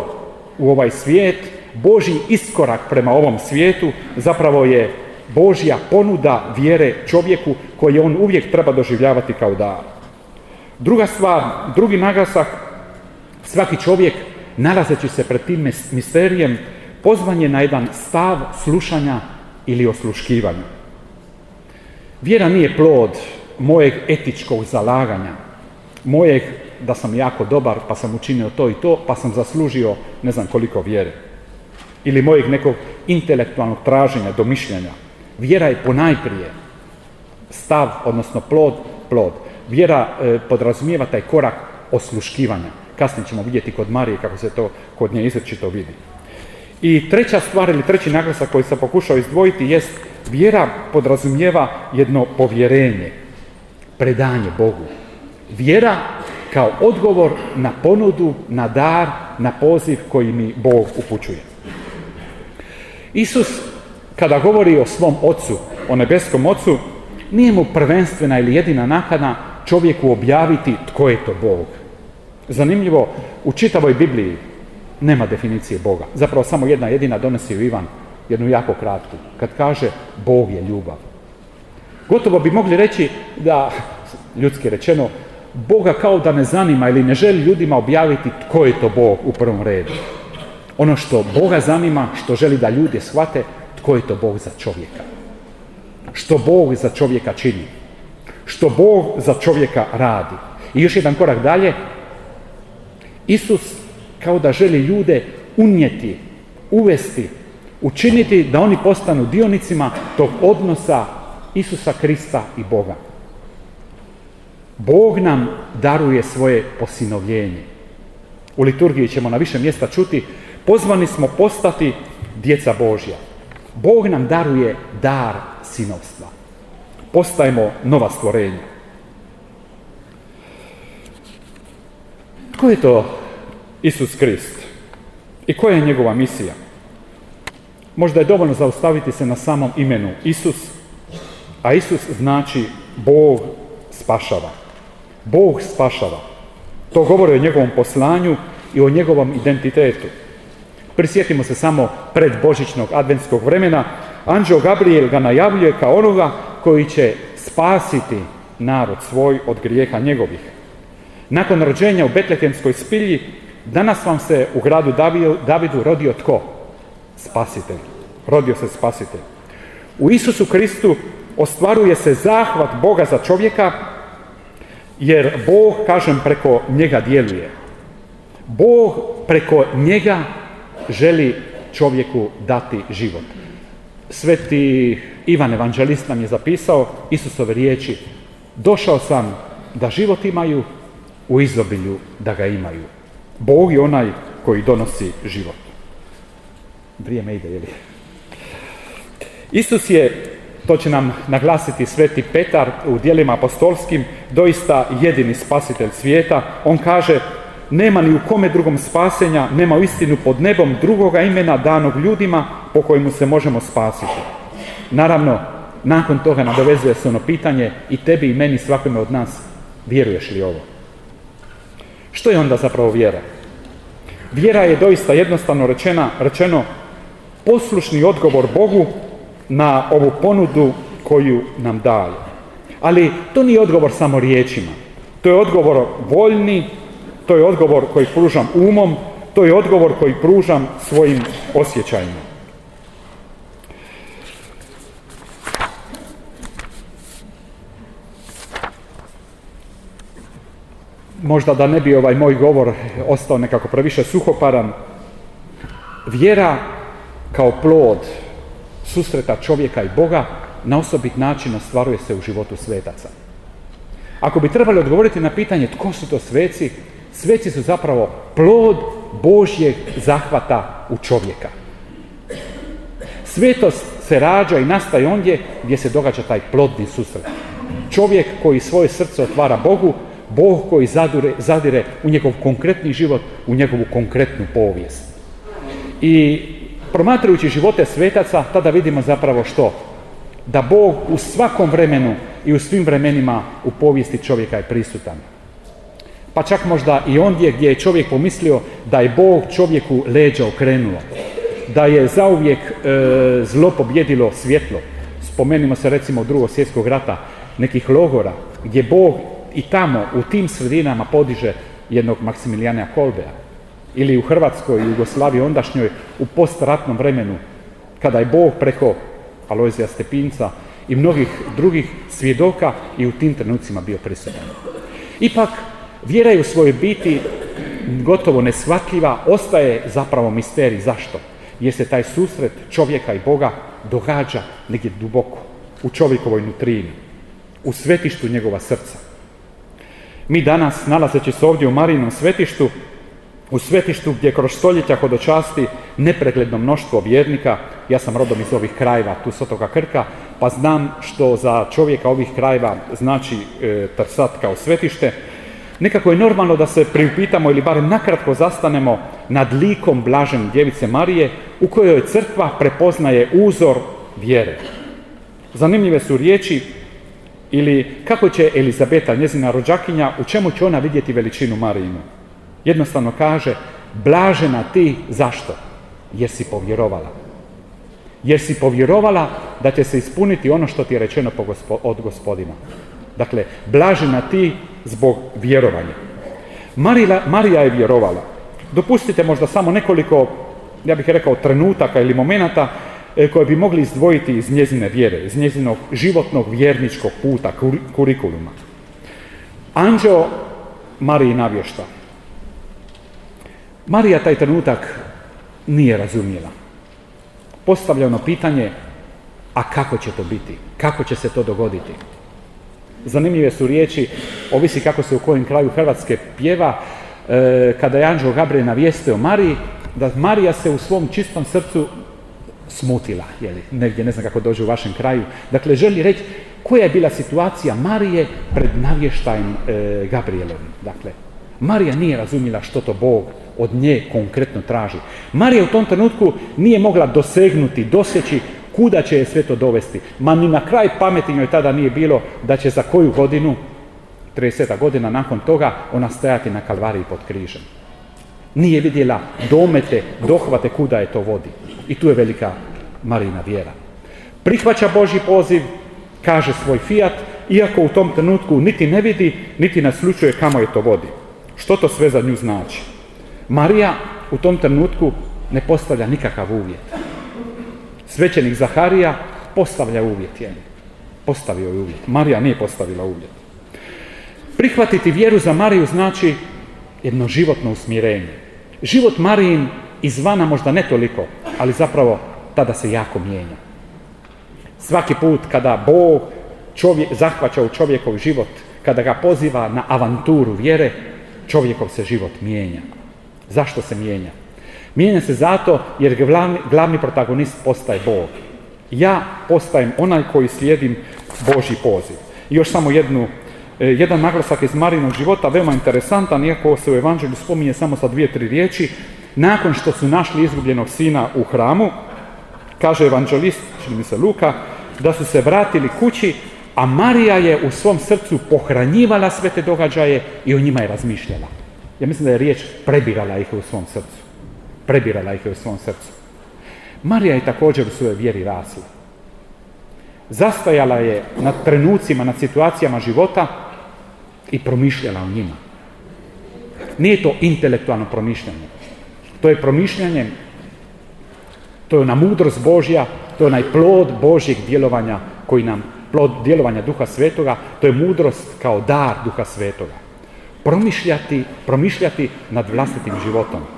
u ovaj svijet Božji iskorak prema ovom svijetu zapravo je Božja ponuda vjere čovjeku koji on uvijek treba doživljavati kao dar. Druga stvar, drugi naglasak, svaki čovjek nalazeći se pred tim misterijem pozvan je na jedan stav slušanja ili osluškivanja. Vjera nije plod mojeg etičkog zalaganja, mojeg da sam jako dobar pa sam učinio to i to pa sam zaslužio ne znam koliko vjere ili mojeg nekog intelektualnog traženja, domišljanja. Vjera je ponajprije stav, odnosno plod, plod. Vjera e, podrazumijeva taj korak osluškivanja. Kasnije ćemo vidjeti kod Marije kako se to kod nje izrečito vidi. I treća stvar ili treći naglasak koji sam pokušao izdvojiti jest vjera podrazumijeva jedno povjerenje, predanje Bogu. Vjera kao odgovor na ponudu, na dar, na poziv koji mi Bog upućuje. Isus, kada govori o svom ocu, o nebeskom ocu, nije mu prvenstvena ili jedina nakana čovjeku objaviti tko je to Bog. Zanimljivo, u čitavoj Bibliji nema definicije Boga. Zapravo samo jedna jedina donosi u Ivan, jednu jako kratku, kad kaže Bog je ljubav. Gotovo bi mogli reći da, ljudski rečeno, Boga kao da ne zanima ili ne želi ljudima objaviti tko je to Bog u prvom redu. Ono što Boga zanima, što želi da ljudi shvate, tko je to Bog za čovjeka. Što Bog za čovjeka čini. Što Bog za čovjeka radi. I još jedan korak dalje, Isus kao da želi ljude unijeti, uvesti Učiniti da oni postanu dionicima tog odnosa Isusa Krista i Boga. Bog nam daruje svoje posinovljenje. U liturgiji ćemo na više mjesta čuti, pozvani smo postati djeca Božja. Bog nam daruje dar sinovstva. Postajemo nova stvorenja. Tko je to Isus Krist? I koja je njegova misija? Možda je dovoljno zaustaviti se na samom imenu Isus, a Isus znači Bog spašava. Bog spašava. To govori o njegovom poslanju i o njegovom identitetu. Prisjetimo se samo pred božićnog adventskog vremena, Anđeo Gabriel ga najavljuje kao onoga koji će spasiti narod svoj od grijeha njegovih. Nakon rođenja u Betlehemskoj spilji, danas vam se u gradu Davidu rodio tko? Spasitelj. Rodio se spasitelj. U Isusu Kristu ostvaruje se zahvat Boga za čovjeka, jer Bog, kažem, preko njega djeluje. Bog preko njega želi čovjeku dati život. Sveti Ivan Evanđelist nam je zapisao Isusove riječi Došao sam da život imaju u izobilju da ga imaju. Bog je onaj koji donosi život. Vrijeme ide, je li? Isus je, to će nam naglasiti sveti Petar u dijelima apostolskim, doista jedini spasitelj svijeta. On kaže, nema ni u kome drugom spasenja, nema u istinu pod nebom drugoga imena danog ljudima po kojemu se možemo spasiti. Naravno, nakon toga nadovezuje se ono pitanje i tebi i meni svakome od nas, vjeruješ li ovo? Što je onda zapravo vjera? Vjera je doista jednostavno rečena, rečeno poslušni odgovor Bogu na ovu ponudu koju nam daje. Ali to nije odgovor samo riječima. To je odgovor voljni, to je odgovor koji pružam umom, to je odgovor koji pružam svojim osjećajima. Možda da ne bi ovaj moj govor ostao nekako previše suhoparan, vjera kao plod susreta čovjeka i Boga na osobit način ostvaruje se u životu svetaca. Ako bi trebali odgovoriti na pitanje tko su to sveci, sveci su zapravo plod Božjeg zahvata u čovjeka. Svetost se rađa i nastaje ondje gdje se događa taj plodni susret. Čovjek koji svoje srce otvara Bogu, Bog koji zadire, zadire u njegov konkretni život, u njegovu konkretnu povijest. I promatrajući živote svetaca, tada vidimo zapravo što? Da Bog u svakom vremenu i u svim vremenima u povijesti čovjeka je prisutan. Pa čak možda i ondje gdje je čovjek pomislio da je Bog čovjeku leđa okrenuo. Da je zauvijek e, zlo pobjedilo svjetlo. Spomenimo se recimo drugog svjetskog rata, nekih logora, gdje Bog i tamo, u tim sredinama podiže jednog Maksimilijana Kolbea. Ili u Hrvatskoj Jugoslaviji ondašnjoj u postratnom vremenu, kada je Bog preko Alojzija Stepinca i mnogih drugih svjedoka i u tim trenucima bio prisutan. Ipak, Vjera je u svojoj biti gotovo neshvatljiva, ostaje zapravo misterij. Zašto? Jer se taj susret čovjeka i Boga događa negdje duboko, u čovjekovoj nutrini, u svetištu njegova srca. Mi danas, nalazeći se ovdje u Marijinom svetištu, u svetištu gdje kroz stoljeća hodočasti nepregledno mnoštvo vjernika, ja sam rodom iz ovih krajeva, tu s otoka Krka, pa znam što za čovjeka ovih krajeva znači e, Trsat kao svetište, Nekako je normalno da se priupitamo ili barem nakratko zastanemo nad likom blažen djevice Marije u kojoj crkva prepoznaje uzor vjere. Zanimljive su riječi ili kako će Elizabeta, njezina rođakinja, u čemu će ona vidjeti veličinu Marijinu. Jednostavno kaže, blažena ti, zašto? Jer si povjerovala. Jer si povjerovala da će se ispuniti ono što ti je rečeno od gospodina. Dakle, blažena ti zbog vjerovanja. Marija, Marija je vjerovala. Dopustite možda samo nekoliko, ja bih rekao, trenutaka ili momenata e, koje bi mogli izdvojiti iz njezine vjere, iz njezinog životnog vjerničkog puta, kurikuluma. Anđeo Mariji navješta. Marija taj trenutak nije razumjela. postavljeno pitanje, a kako će to biti? Kako će se to dogoditi? Zanimljive su riječi, ovisi kako se u kojem kraju Hrvatske pjeva, e, kada je Anđeo Gabriel navijestio Mariji, da Marija se u svom čistom srcu smutila, jeli, negdje, ne znam kako dođe u vašem kraju. Dakle, želi reći koja je bila situacija Marije pred navještajem e, Gabrielovim. Dakle, Marija nije razumjela što to Bog od nje konkretno traži. Marija u tom trenutku nije mogla dosegnuti, doseći kuda će je sve to dovesti. Ma ni na kraj pameti njoj tada nije bilo da će za koju godinu, 30 godina nakon toga, ona stajati na kalvariji pod križem. Nije vidjela domete, dohvate kuda je to vodi. I tu je velika Marina vjera. Prihvaća Boži poziv, kaže svoj fiat, iako u tom trenutku niti ne vidi, niti naslučuje kamo je to vodi. Što to sve za nju znači? Marija u tom trenutku ne postavlja nikakav uvjet. Svećenik Zaharija postavlja uvjet, je Postavio je uvjet. Marija nije postavila uvjet. Prihvatiti vjeru za Mariju znači jedno životno usmjerenje. Život Marijin izvana možda ne toliko, ali zapravo tada se jako mijenja. Svaki put kada Bog čovjek, zahvaća u čovjekov život, kada ga poziva na avanturu vjere, čovjekov se život mijenja. Zašto se mijenja? Mijenja se zato jer glavni, glavni protagonist postaje Bog. Ja postajem onaj koji slijedim Boži poziv. I još samo jednu, e, jedan naglasak iz Marinog života, veoma interesantan, iako se u Evanđelju spominje samo sa dvije, tri riječi. Nakon što su našli izgubljenog sina u hramu, kaže evanđelist, čini mi se Luka, da su se vratili kući, a Marija je u svom srcu pohranjivala sve te događaje i o njima je razmišljala. Ja mislim da je riječ prebirala ih u svom srcu. Prebirala ih u svom srcu. Marija je također u svojoj vjeri rasla. Zastajala je nad trenucima, nad situacijama života i promišljala o njima. Nije to intelektualno promišljanje. To je promišljanje, to je ona mudrost Božja, to je onaj plod Božjeg djelovanja koji nam, plod djelovanja Duha Svetoga, to je mudrost kao dar Duha Svetoga. Promišljati, promišljati nad vlastitim životom.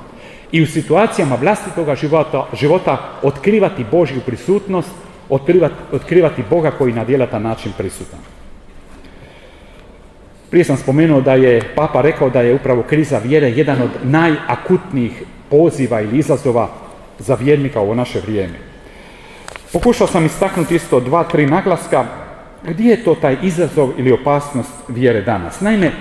I u situacijama vlastitoga života, života otkrivati Božju prisutnost, otkrivati, otkrivati Boga koji na djelatan način prisutan. Prije sam spomenuo da je Papa rekao da je upravo kriza vjere jedan od najakutnijih poziva ili izazova za vjernika u naše vrijeme. Pokušao sam istaknuti isto dva, tri naglaska. Gdje je to taj izazov ili opasnost vjere danas? Naime,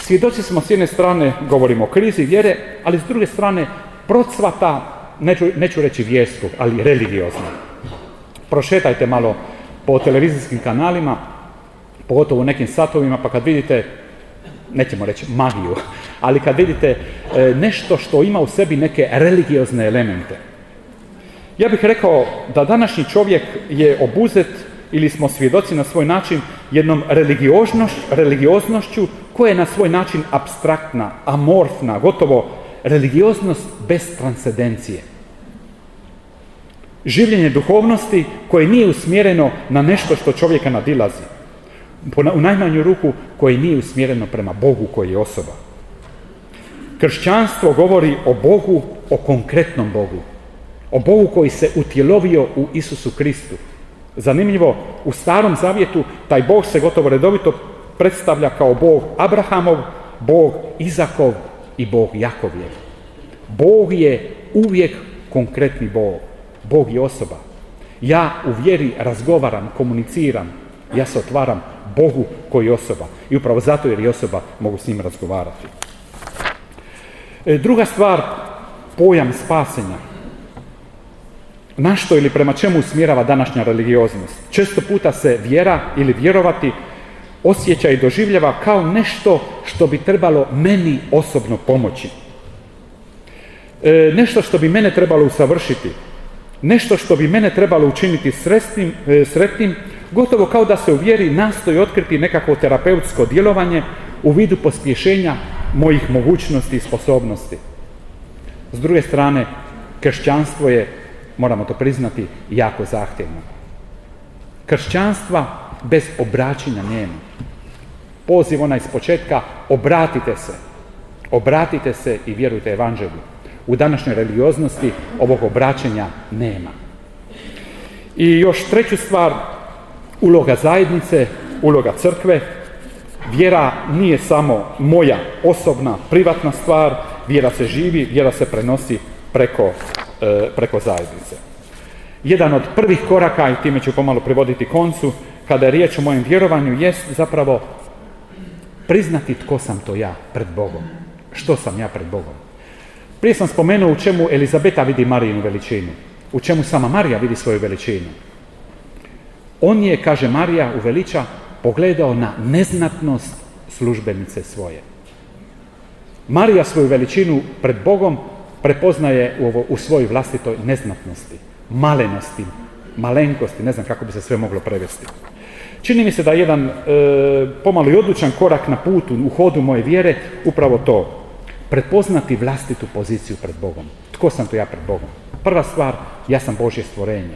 svjedoci smo s jedne strane, govorimo o krizi vjere, ali s druge strane procvata, neću, neću reći vjerskog, ali religiozno. Prošetajte malo po televizijskim kanalima, pogotovo u nekim satovima, pa kad vidite, nećemo reći magiju, ali kad vidite e, nešto što ima u sebi neke religiozne elemente. Ja bih rekao da današnji čovjek je obuzet ili smo svjedoci na svoj način jednom religioznošću koja je na svoj način abstraktna, amorfna, gotovo religioznost bez transcendencije. Življenje duhovnosti koje nije usmjereno na nešto što čovjeka nadilazi. U najmanju ruku koje nije usmjereno prema Bogu koji je osoba. Kršćanstvo govori o Bogu, o konkretnom Bogu. O Bogu koji se utjelovio u Isusu Kristu. Zanimljivo, u starom zavjetu taj Bog se gotovo redovito predstavlja kao Bog Abrahamov, Bog Izakov i Bog Jakovljev. Bog je uvijek konkretni Bog. Bog je osoba. Ja u vjeri razgovaram, komuniciram, ja se otvaram Bogu koji je osoba. I upravo zato jer je osoba mogu s njim razgovarati. E, druga stvar, pojam spasenja. Na što ili prema čemu usmjerava današnja religioznost? Često puta se vjera ili vjerovati osjeća i doživljava kao nešto što bi trebalo meni osobno pomoći. E, nešto što bi mene trebalo usavršiti. Nešto što bi mene trebalo učiniti sretnim, e, sretnim, gotovo kao da se u vjeri nastoji otkriti nekakvo terapeutsko djelovanje u vidu pospješenja mojih mogućnosti i sposobnosti. S druge strane, kršćanstvo je, moramo to priznati, jako zahtjevno. Kršćanstva bez obraćenja nema. Poziv onaj iz početka, obratite se. Obratite se i vjerujte evanđelju. U današnjoj religioznosti ovog obraćenja nema. I još treću stvar, uloga zajednice, uloga crkve. Vjera nije samo moja osobna, privatna stvar, vjera se živi, vjera se prenosi preko, e, preko zajednice. Jedan od prvih koraka, i time ću pomalo privoditi koncu, kada je riječ o mojem vjerovanju, jest zapravo priznati tko sam to ja pred Bogom. Što sam ja pred Bogom. Prije sam spomenuo u čemu Elizabeta vidi Marijinu veličinu. U čemu sama Marija vidi svoju veličinu. On je, kaže Marija, uveliča, pogledao na neznatnost službenice svoje. Marija svoju veličinu pred Bogom prepoznaje u, ovo, u svojoj vlastitoj neznatnosti, malenosti, malenkosti, ne znam kako bi se sve moglo prevesti. Čini mi se da jedan e, pomalo i odlučan korak na putu, u hodu moje vjere, upravo to. Prepoznati vlastitu poziciju pred Bogom. Tko sam to ja pred Bogom? Prva stvar, ja sam Božje stvorenje.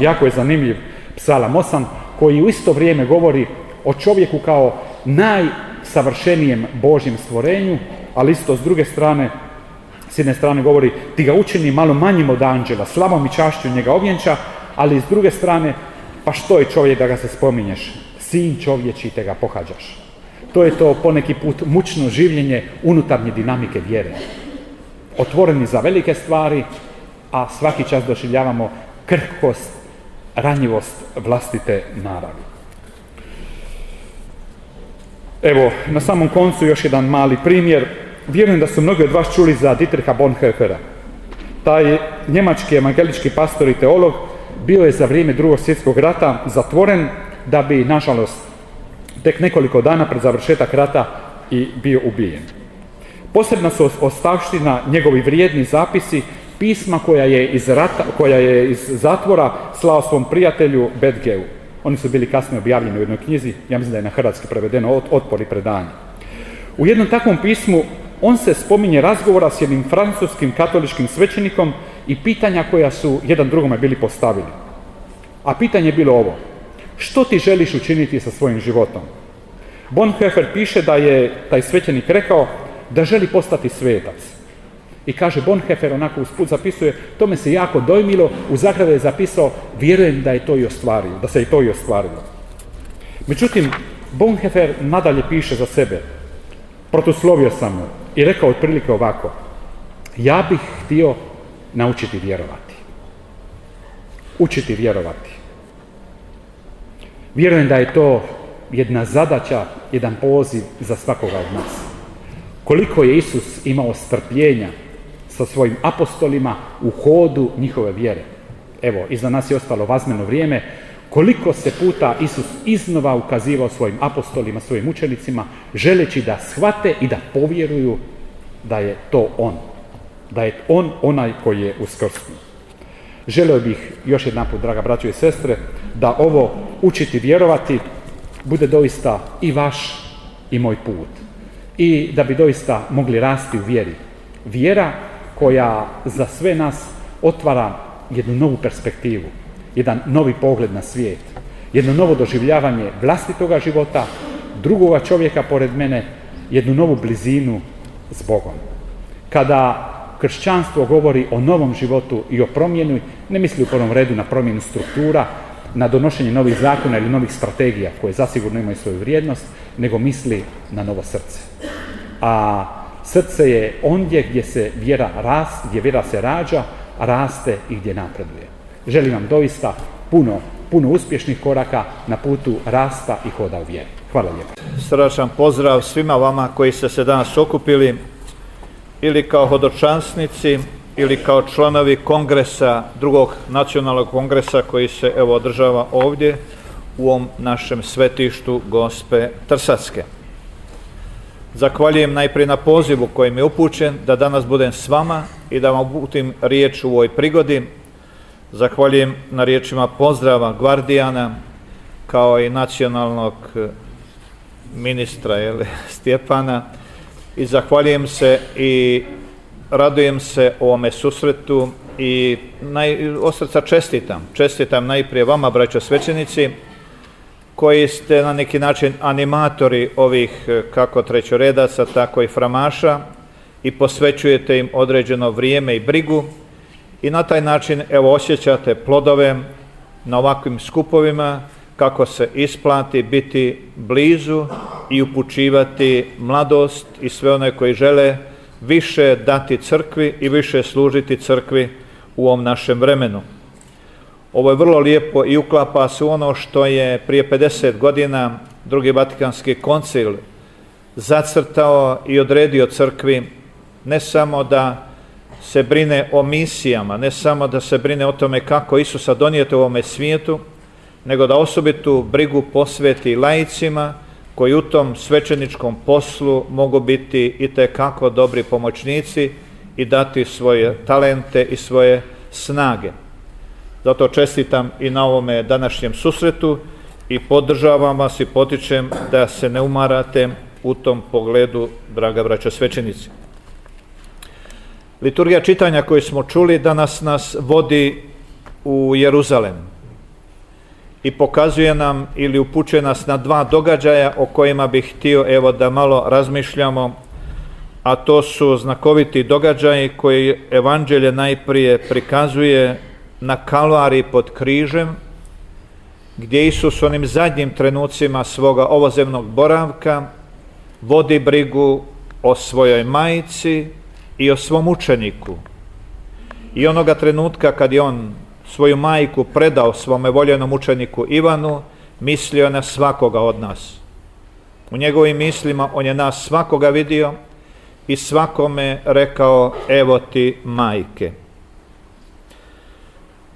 Jako je zanimljiv psalam 8, koji u isto vrijeme govori o čovjeku kao najsavršenijem Božjem stvorenju, ali isto s druge strane, s jedne strane govori ti ga učini malo manjim od anđela, slavom i čašću njega ovjenča, ali s druge strane pa što je čovjek da ga se spominješ? Sin čovječi te ga pohađaš. To je to poneki put mučno življenje unutarnje dinamike vjere. Otvoreni za velike stvari, a svaki čas doživljavamo krhkost, ranjivost vlastite naravi. Evo, na samom koncu još jedan mali primjer. Vjerujem da su mnogi od vas čuli za Dietricha Bonhoeffera. Taj njemački evangelički pastor i teolog bio je za vrijeme drugog svjetskog rata zatvoren da bi, nažalost, tek nekoliko dana pred završetak rata i bio ubijen. Posebna su ostavština njegovi vrijedni zapisi pisma koja je iz, rata, koja je iz zatvora slao svom prijatelju Bedgeu. Oni su bili kasnije objavljeni u jednoj knjizi, ja mislim da je na hrvatski prevedeno od, otpor i predanje. U jednom takvom pismu on se spominje razgovora s jednim francuskim katoličkim svećenikom i pitanja koja su jedan drugome bili postavili. A pitanje je bilo ovo. Što ti želiš učiniti sa svojim životom? Bonhoeffer piše da je taj svećenik rekao da želi postati svetac. I kaže Bonhoeffer onako usput zapisuje, to me se jako dojmilo, u zagrade je zapisao, vjerujem da je to i ostvario, da se i to i ostvarilo. Međutim, Bonhoeffer nadalje piše za sebe, protuslovio sam mu i rekao otprilike ovako, ja bih htio naučiti vjerovati. Učiti vjerovati. Vjerujem da je to jedna zadaća, jedan poziv za svakoga od nas. Koliko je Isus imao strpljenja sa svojim apostolima u hodu njihove vjere. Evo, iza nas je ostalo vazmeno vrijeme. Koliko se puta Isus iznova ukazivao svojim apostolima, svojim učenicima, želeći da shvate i da povjeruju da je to On. Da je On onaj koji je uskrsnu. Želio bih još jedan put, draga braćo i sestre, da ovo učiti vjerovati bude doista i vaš i moj put. I da bi doista mogli rasti u vjeri. Vjera koja za sve nas otvara jednu novu perspektivu, jedan novi pogled na svijet, jedno novo doživljavanje vlastitoga života, drugoga čovjeka pored mene, jednu novu blizinu s Bogom. Kada kršćanstvo govori o novom životu i o promjenu, ne misli u prvom redu na promjenu struktura, na donošenje novih zakona ili novih strategija koje zasigurno imaju svoju vrijednost, nego misli na novo srce. A Srce je ondje gdje se vjera ras, gdje vjera se rađa, raste i gdje napreduje. Želim vam doista puno, puno uspješnih koraka na putu rasta i hoda u vjeri. Hvala lijepo. Srdačan pozdrav svima vama koji ste se danas okupili ili kao hodočansnici ili kao članovi kongresa, drugog nacionalnog kongresa koji se evo održava ovdje u ovom našem svetištu Gospe Trsatske. Zahvaljujem najprije na pozivu kojim je upućen da danas budem s vama i da vam uputim riječ u ovoj prigodi. Zahvaljujem na riječima pozdrava Gvardijana kao i nacionalnog ministra Stjepana i zahvaljujem se i radujem se ovome susretu i naj, od srca čestitam. Čestitam najprije vama, braćo svećenici, koji ste na neki način animatori ovih e, kako trećoredaca, tako i framaša i posvećujete im određeno vrijeme i brigu i na taj način evo osjećate plodove na ovakvim skupovima kako se isplati biti blizu i upućivati mladost i sve one koji žele više dati crkvi i više služiti crkvi u ovom našem vremenu. Ovo je vrlo lijepo i uklapa se ono što je prije 50 godina drugi Vatikanski koncil zacrtao i odredio crkvi ne samo da se brine o misijama, ne samo da se brine o tome kako Isusa donijeti u ovome svijetu, nego da osobitu brigu posveti laicima koji u tom svećeničkom poslu mogu biti i kako dobri pomoćnici i dati svoje talente i svoje snage. Zato čestitam i na ovome današnjem susretu i podržavam vas i potičem da se ne umarate u tom pogledu, draga braća svećenici. Liturgija čitanja koju smo čuli danas nas vodi u Jeruzalem i pokazuje nam ili upućuje nas na dva događaja o kojima bih htio evo da malo razmišljamo, a to su znakoviti događaji koji evanđelje najprije prikazuje na kalvari pod križem, gdje Isus onim zadnjim trenucima svoga ovozemnog boravka vodi brigu o svojoj majici i o svom učeniku. I onoga trenutka kad je on svoju majku predao svome voljenom učeniku Ivanu, mislio na svakoga od nas. U njegovim mislima on je nas svakoga vidio i svakome rekao evo ti majke.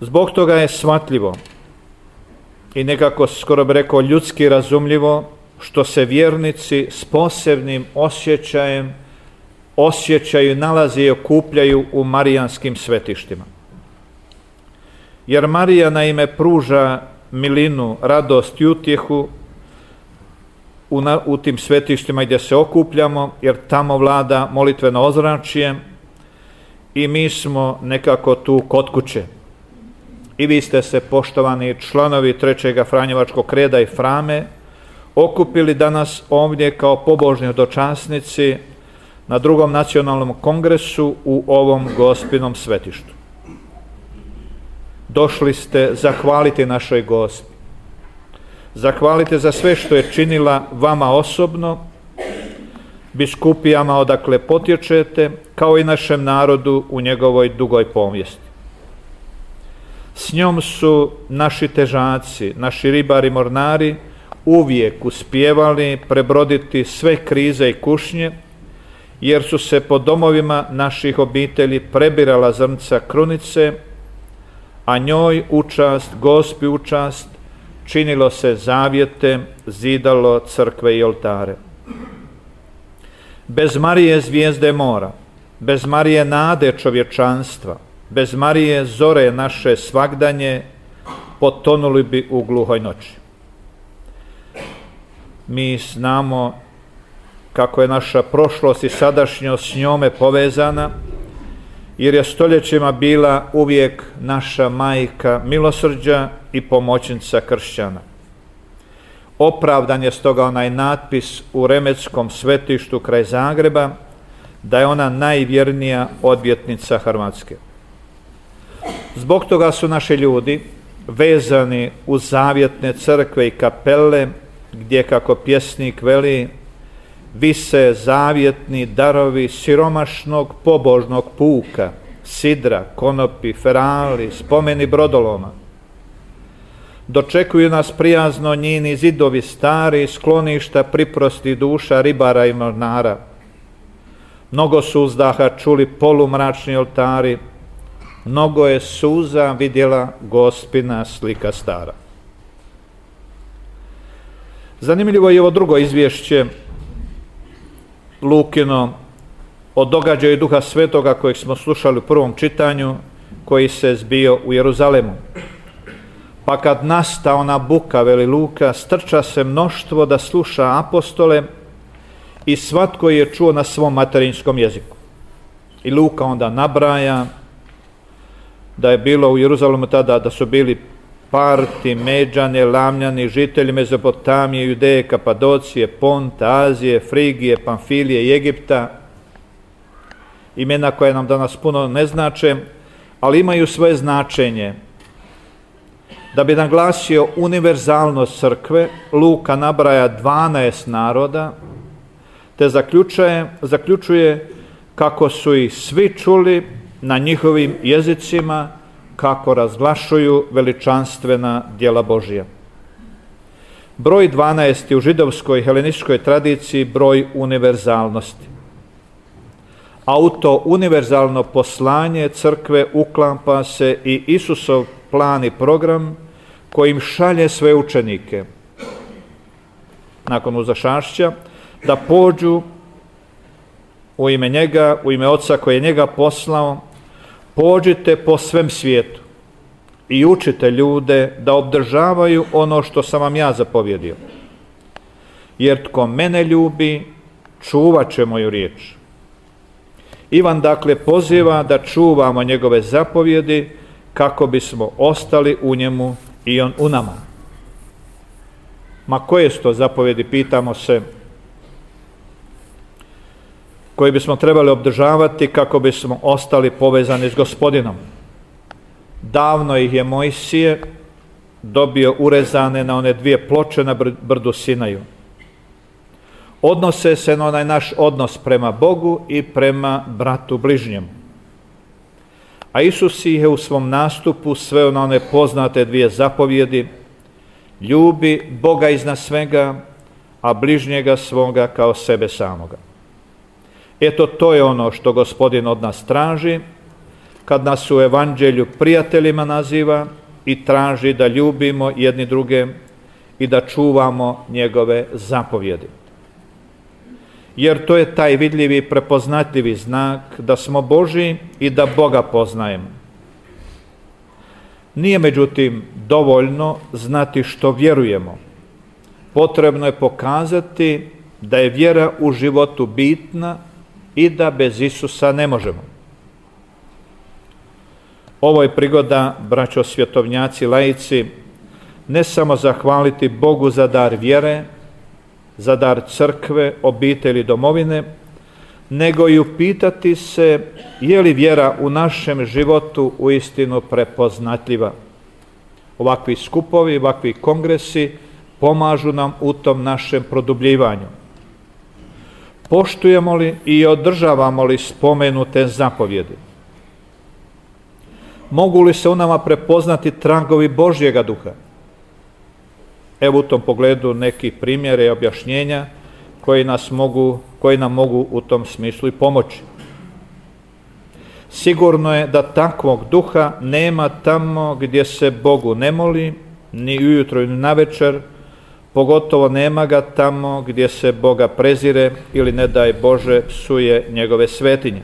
Zbog toga je shvatljivo i nekako skoro bi rekao ljudski razumljivo što se vjernici s posebnim osjećajem osjećaju, nalaze i okupljaju u marijanskim svetištima. Jer Marija naime pruža milinu, radost i utjehu u, u tim svetištima gdje se okupljamo, jer tamo vlada molitveno ozračje i mi smo nekako tu kod kuće. I vi ste se, poštovani članovi Trećega Franjevačkog reda i Frame, okupili danas ovdje kao pobožni dočasnici na drugom nacionalnom kongresu u ovom gospinom svetištu. Došli ste zahvaliti našoj gospi. Zahvalite za sve što je činila vama osobno, biskupijama odakle potječete, kao i našem narodu u njegovoj dugoj povijesti. S njom su naši težaci, naši ribari mornari uvijek uspjevali prebroditi sve krize i kušnje, jer su se po domovima naših obitelji prebirala zrnca krunice, a njoj učast, gospi učast, činilo se zavjete, zidalo crkve i oltare. Bez Marije zvijezde mora, bez Marije nade čovječanstva, bez Marije zore naše svagdanje, potonuli bi u gluhoj noći. Mi znamo kako je naša prošlost i sadašnjost s njome povezana, jer je stoljećima bila uvijek naša majka milosrđa i pomoćnica kršćana. Opravdan je stoga onaj natpis u Remetskom svetištu kraj Zagreba, da je ona najvjernija odvjetnica Hrvatske. Zbog toga su naši ljudi vezani u zavjetne crkve i kapele, gdje, kako pjesnik veli, vise zavjetni darovi siromašnog pobožnog puka, sidra, konopi, ferali, spomeni brodoloma. Dočekuju nas prijazno njini zidovi stari, skloništa priprosti duša ribara i mornara. Mnogo su uzdaha čuli polumračni oltari, mnogo je suza vidjela gospina slika stara. Zanimljivo je ovo drugo izvješće Lukino o događaju Duha Svetoga kojeg smo slušali u prvom čitanju koji se zbio u Jeruzalemu. Pa kad nasta ona buka, veli Luka, strča se mnoštvo da sluša apostole i svatko je čuo na svom materinskom jeziku. I Luka onda nabraja da je bilo u Jeruzalemu tada da su bili Parti, Međane, Lamljani, žitelji Mezopotamije, Judeje, Kapadocije, Ponta, Azije, Frigije, Pamfilije Egipta, imena koje nam danas puno ne znače, ali imaju svoje značenje. Da bi naglasio univerzalnost crkve, Luka nabraja 12 naroda, te zaključuje, zaključuje kako su ih svi čuli na njihovim jezicima, kako razglašuju veličanstvena djela Božija. Broj 12 u židovskoj helenističkoj tradiciji broj univerzalnosti. A u to univerzalno poslanje crkve uklampa se i Isusov plan i program kojim šalje sve učenike nakon uzašašća da pođu u ime njega, u ime oca koji je njega poslao, pođite po svem svijetu i učite ljude da obdržavaju ono što sam vam ja zapovjedio. Jer tko mene ljubi, čuvat će moju riječ. Ivan dakle poziva da čuvamo njegove zapovjedi kako bismo ostali u njemu i on u nama. Ma koje su to zapovjedi, pitamo se, koje bismo trebali obdržavati kako bismo ostali povezani s gospodinom. Davno ih je Mojsije dobio urezane na one dvije ploče na brdu Sinaju. Odnose se na onaj naš odnos prema Bogu i prema bratu bližnjemu. A Isus ih je u svom nastupu sveo na one poznate dvije zapovjedi, ljubi Boga iznad svega, a bližnjega svoga kao sebe samoga. Eto, to je ono što gospodin od nas traži, kad nas u evanđelju prijateljima naziva i traži da ljubimo jedni druge i da čuvamo njegove zapovjedi. Jer to je taj vidljivi prepoznatljivi znak da smo Boži i da Boga poznajemo. Nije međutim dovoljno znati što vjerujemo. Potrebno je pokazati da je vjera u životu bitna i da bez Isusa ne možemo. Ovo je prigoda, braćo svjetovnjaci, laici, ne samo zahvaliti Bogu za dar vjere, za dar crkve, obitelji, domovine, nego i upitati se je li vjera u našem životu uistinu prepoznatljiva. Ovakvi skupovi, ovakvi kongresi pomažu nam u tom našem produbljivanju. Poštujemo li i održavamo li spomenute zapovjedi? Mogu li se u nama prepoznati tragovi Božjega duha? Evo u tom pogledu neki primjere i objašnjenja koji, nas mogu, koji nam mogu u tom smislu i pomoći. Sigurno je da takvog duha nema tamo gdje se Bogu ne moli, ni ujutro ni na večer, pogotovo nema ga tamo gdje se Boga prezire ili ne daj Bože psuje njegove svetinje.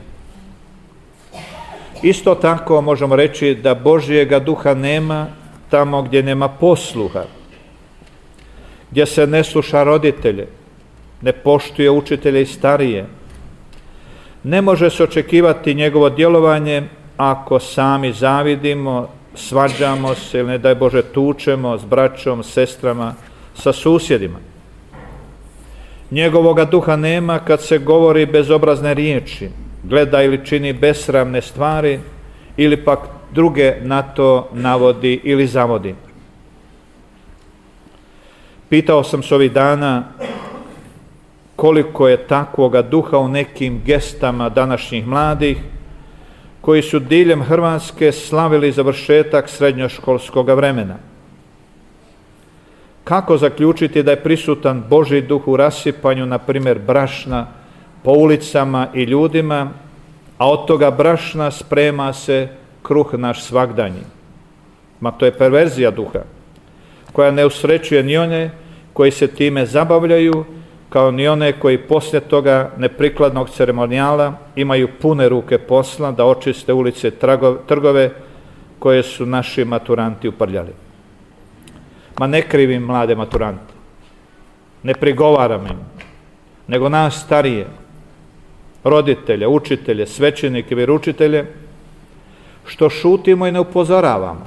Isto tako možemo reći da Božijega duha nema tamo gdje nema posluha, gdje se ne sluša roditelje, ne poštuje učitelje i starije. Ne može se očekivati njegovo djelovanje ako sami zavidimo, svađamo se ili ne daj Bože tučemo s braćom, sestrama, sa susjedima. Njegovoga duha nema kad se govori bezobrazne riječi, gleda ili čini besramne stvari ili pak druge na to navodi ili zavodi. Pitao sam se ovih dana koliko je takvoga duha u nekim gestama današnjih mladih koji su diljem Hrvatske slavili završetak srednjoškolskog vremena. Kako zaključiti da je prisutan Boži duh u rasipanju, na primjer, brašna po ulicama i ljudima, a od toga brašna sprema se kruh naš svagdanji. Ma to je perverzija duha, koja ne usrećuje ni one koji se time zabavljaju, kao ni one koji poslije toga neprikladnog ceremonijala imaju pune ruke posla da očiste ulice trgove koje su naši maturanti uprljali. Ma ne krivim mlade maturante, ne prigovaram im, nego nas starije, roditelje, učitelje, svećenike, vjeručitelje, što šutimo i ne upozoravamo,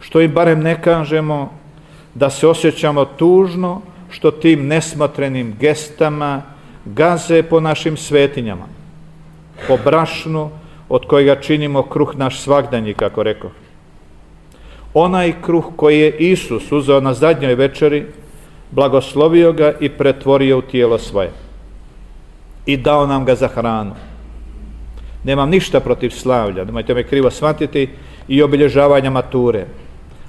što im barem ne kažemo da se osjećamo tužno što tim nesmotrenim gestama gaze po našim svetinjama, po brašnu od kojega činimo kruh naš svagdanji, kako rekao. Onaj kruh koji je Isus uzeo na zadnjoj večeri, blagoslovio ga i pretvorio u tijelo svoje. I dao nam ga za hranu. Nemam ništa protiv slavlja, nemojte me krivo shvatiti, i obilježavanja mature.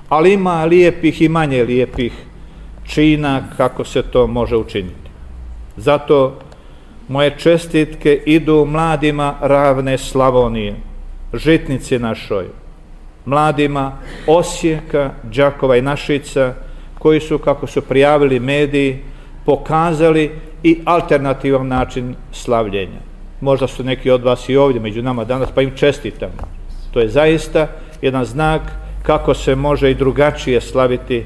Ali ima lijepih i manje lijepih čina kako se to može učiniti. Zato moje čestitke idu mladima ravne Slavonije, žitnici našoj, mladima Osijeka, Đakova i Našica, koji su, kako su prijavili mediji, pokazali i alternativan način slavljenja. Možda su neki od vas i ovdje među nama danas, pa im čestitam. To je zaista jedan znak kako se može i drugačije slaviti,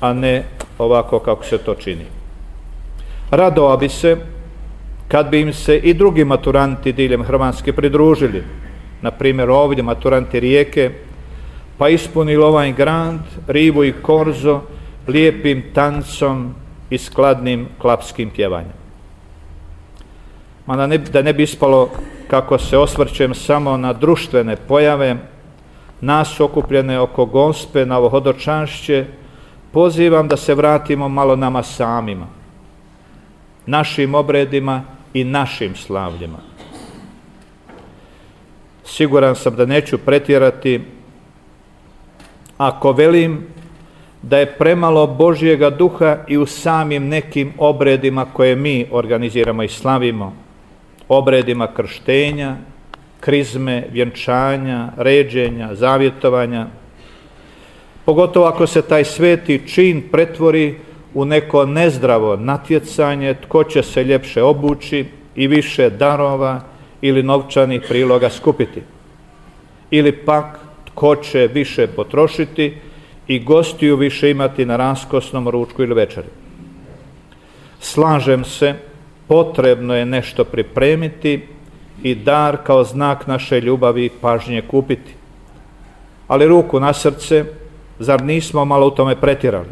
a ne ovako kako se to čini. Radova bi se kad bi im se i drugi maturanti diljem Hrvatske pridružili, na primjer ovdje maturanti Rijeke, pa ispunili ovaj grant, rivu i korzo, lijepim tancom i skladnim klapskim pjevanjem. Ma da ne, da ne bi ispalo kako se osvrćem samo na društvene pojave, nas okupljene oko gospe na hodočanšće, pozivam da se vratimo malo nama samima, našim obredima i našim slavljima. Siguran sam da neću pretjerati ako velim da je premalo Božjega duha i u samim nekim obredima koje mi organiziramo i slavimo, obredima krštenja, krizme, vjenčanja, ređenja, zavjetovanja, pogotovo ako se taj sveti čin pretvori u neko nezdravo natjecanje, tko će se ljepše obući i više darova ili novčanih priloga skupiti. Ili pak tko će više potrošiti i gostiju više imati na raskosnom ručku ili večeri. Slažem se, potrebno je nešto pripremiti i dar kao znak naše ljubavi i pažnje kupiti. Ali ruku na srce, zar nismo malo u tome pretjerali?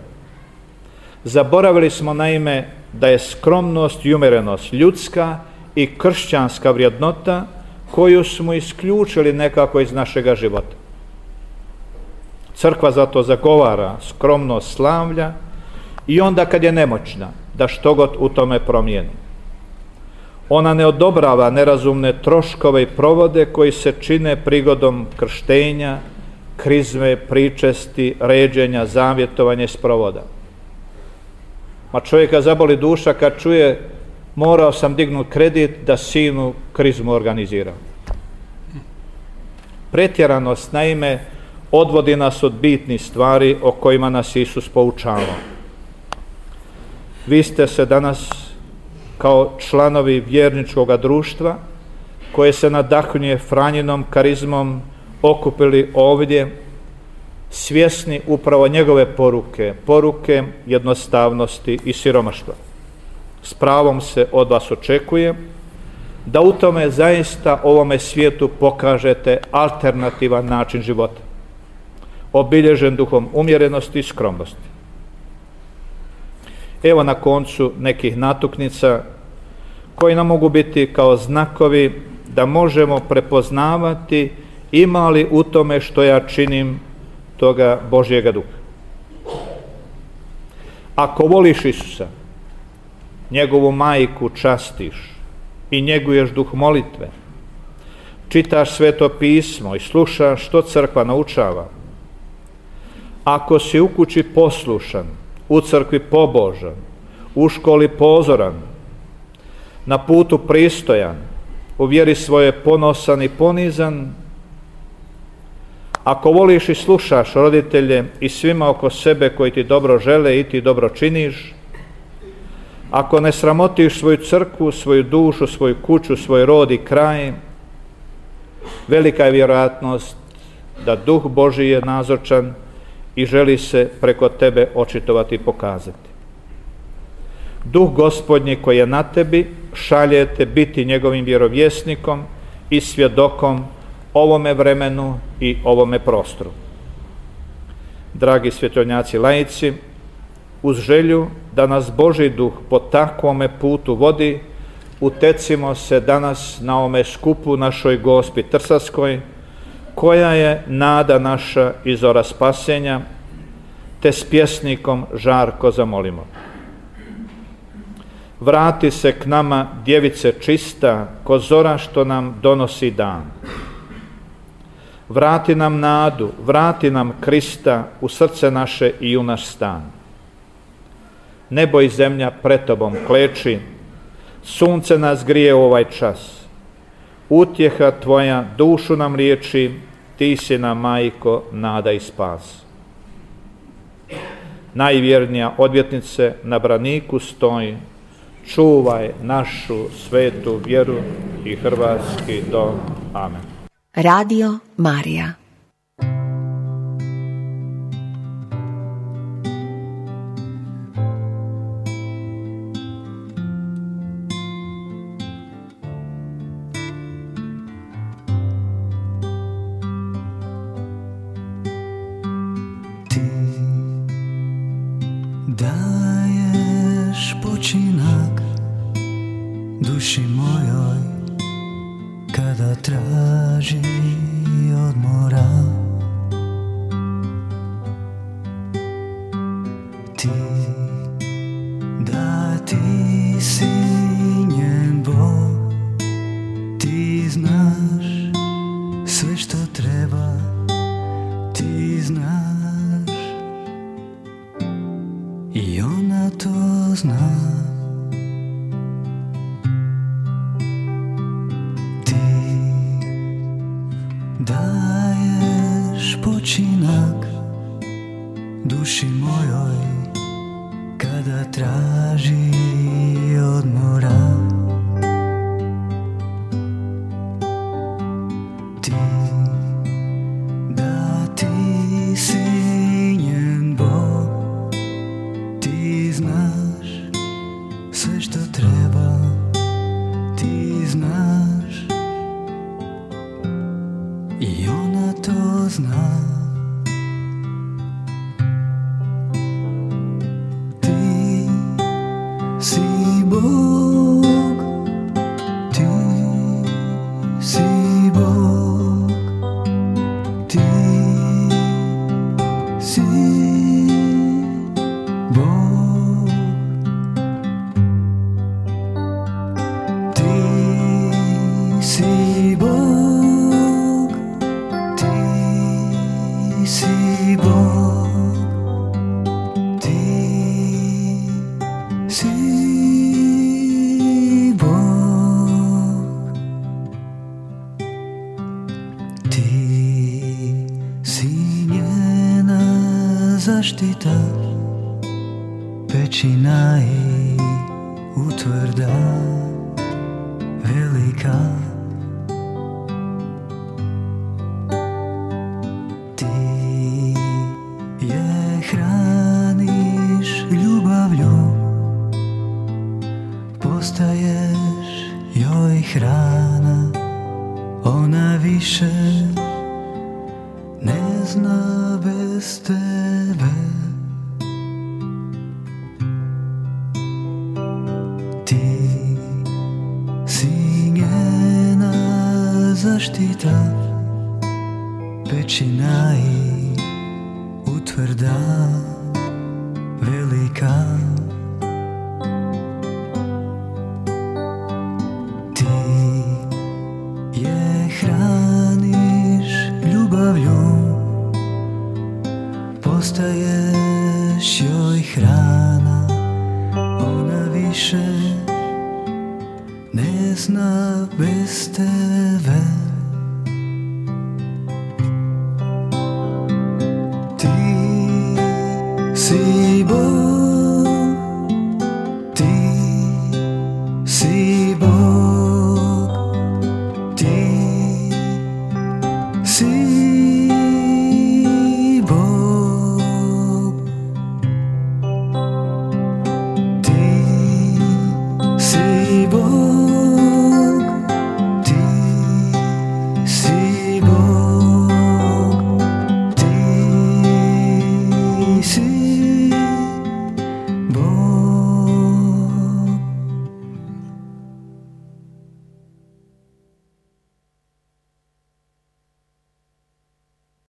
Zaboravili smo naime da je skromnost i umjerenost ljudska i kršćanska vrijednota koju smo isključili nekako iz našega života. Crkva zato zagovara skromnost slavlja i onda kad je nemoćna, da što god u tome promijeni. Ona ne odobrava nerazumne troškove i provode koji se čine prigodom krštenja, krizme, pričesti, ređenja, zavjetovanja i sprovoda. Ma čovjeka zaboli duša kad čuje morao sam dignuti kredit da sinu krizmu organiziram. Pretjeranost naime odvodi nas od bitnih stvari o kojima nas Isus poučava. Vi ste se danas kao članovi vjerničkog društva koje se nadahnuje Franjinom karizmom okupili ovdje svjesni upravo njegove poruke, poruke jednostavnosti i siromaštva. S pravom se od vas očekuje da u tome zaista ovome svijetu pokažete alternativan način života, obilježen duhom umjerenosti i skromnosti. Evo na koncu nekih natuknica koji nam mogu biti kao znakovi da možemo prepoznavati ima li u tome što ja činim toga Božjega duha. Ako voliš Isusa, njegovu majku častiš i njeguješ duh molitve, čitaš sveto pismo i slušaš što crkva naučava, ako si u kući poslušan, u crkvi pobožan, u školi pozoran, na putu pristojan, u vjeri svoje ponosan i ponizan, ako voliš i slušaš roditelje i svima oko sebe koji ti dobro žele i ti dobro činiš, ako ne sramotiš svoju crkvu, svoju dušu, svoju kuću, svoj rod i kraj, velika je vjerojatnost da duh Boži je nazočan i želi se preko tebe očitovati i pokazati. Duh gospodnji koji je na tebi šaljete biti njegovim vjerovjesnikom i svjedokom ovome vremenu i ovome prostoru. Dragi svjetljonjaci laici, uz želju da nas Boži duh po takvome putu vodi, utecimo se danas na ome skupu našoj gospi Trsaskoj, koja je nada naša izora spasenja, te s pjesnikom žarko zamolimo. Vrati se k nama, djevice čista, ko zora što nam donosi dan. Vrati nam nadu, vrati nam Krista u srce naše i u naš stan. Nebo i zemlja pred tobom kleči, sunce nas grije u ovaj čas. Utjeha tvoja dušu nam riječi, ti si nam majko, nada i spas. Najvjernija odvjetnice na braniku stoji, čuvaj našu svetu vjeru i hrvatski dom. Amen. Radio Marija see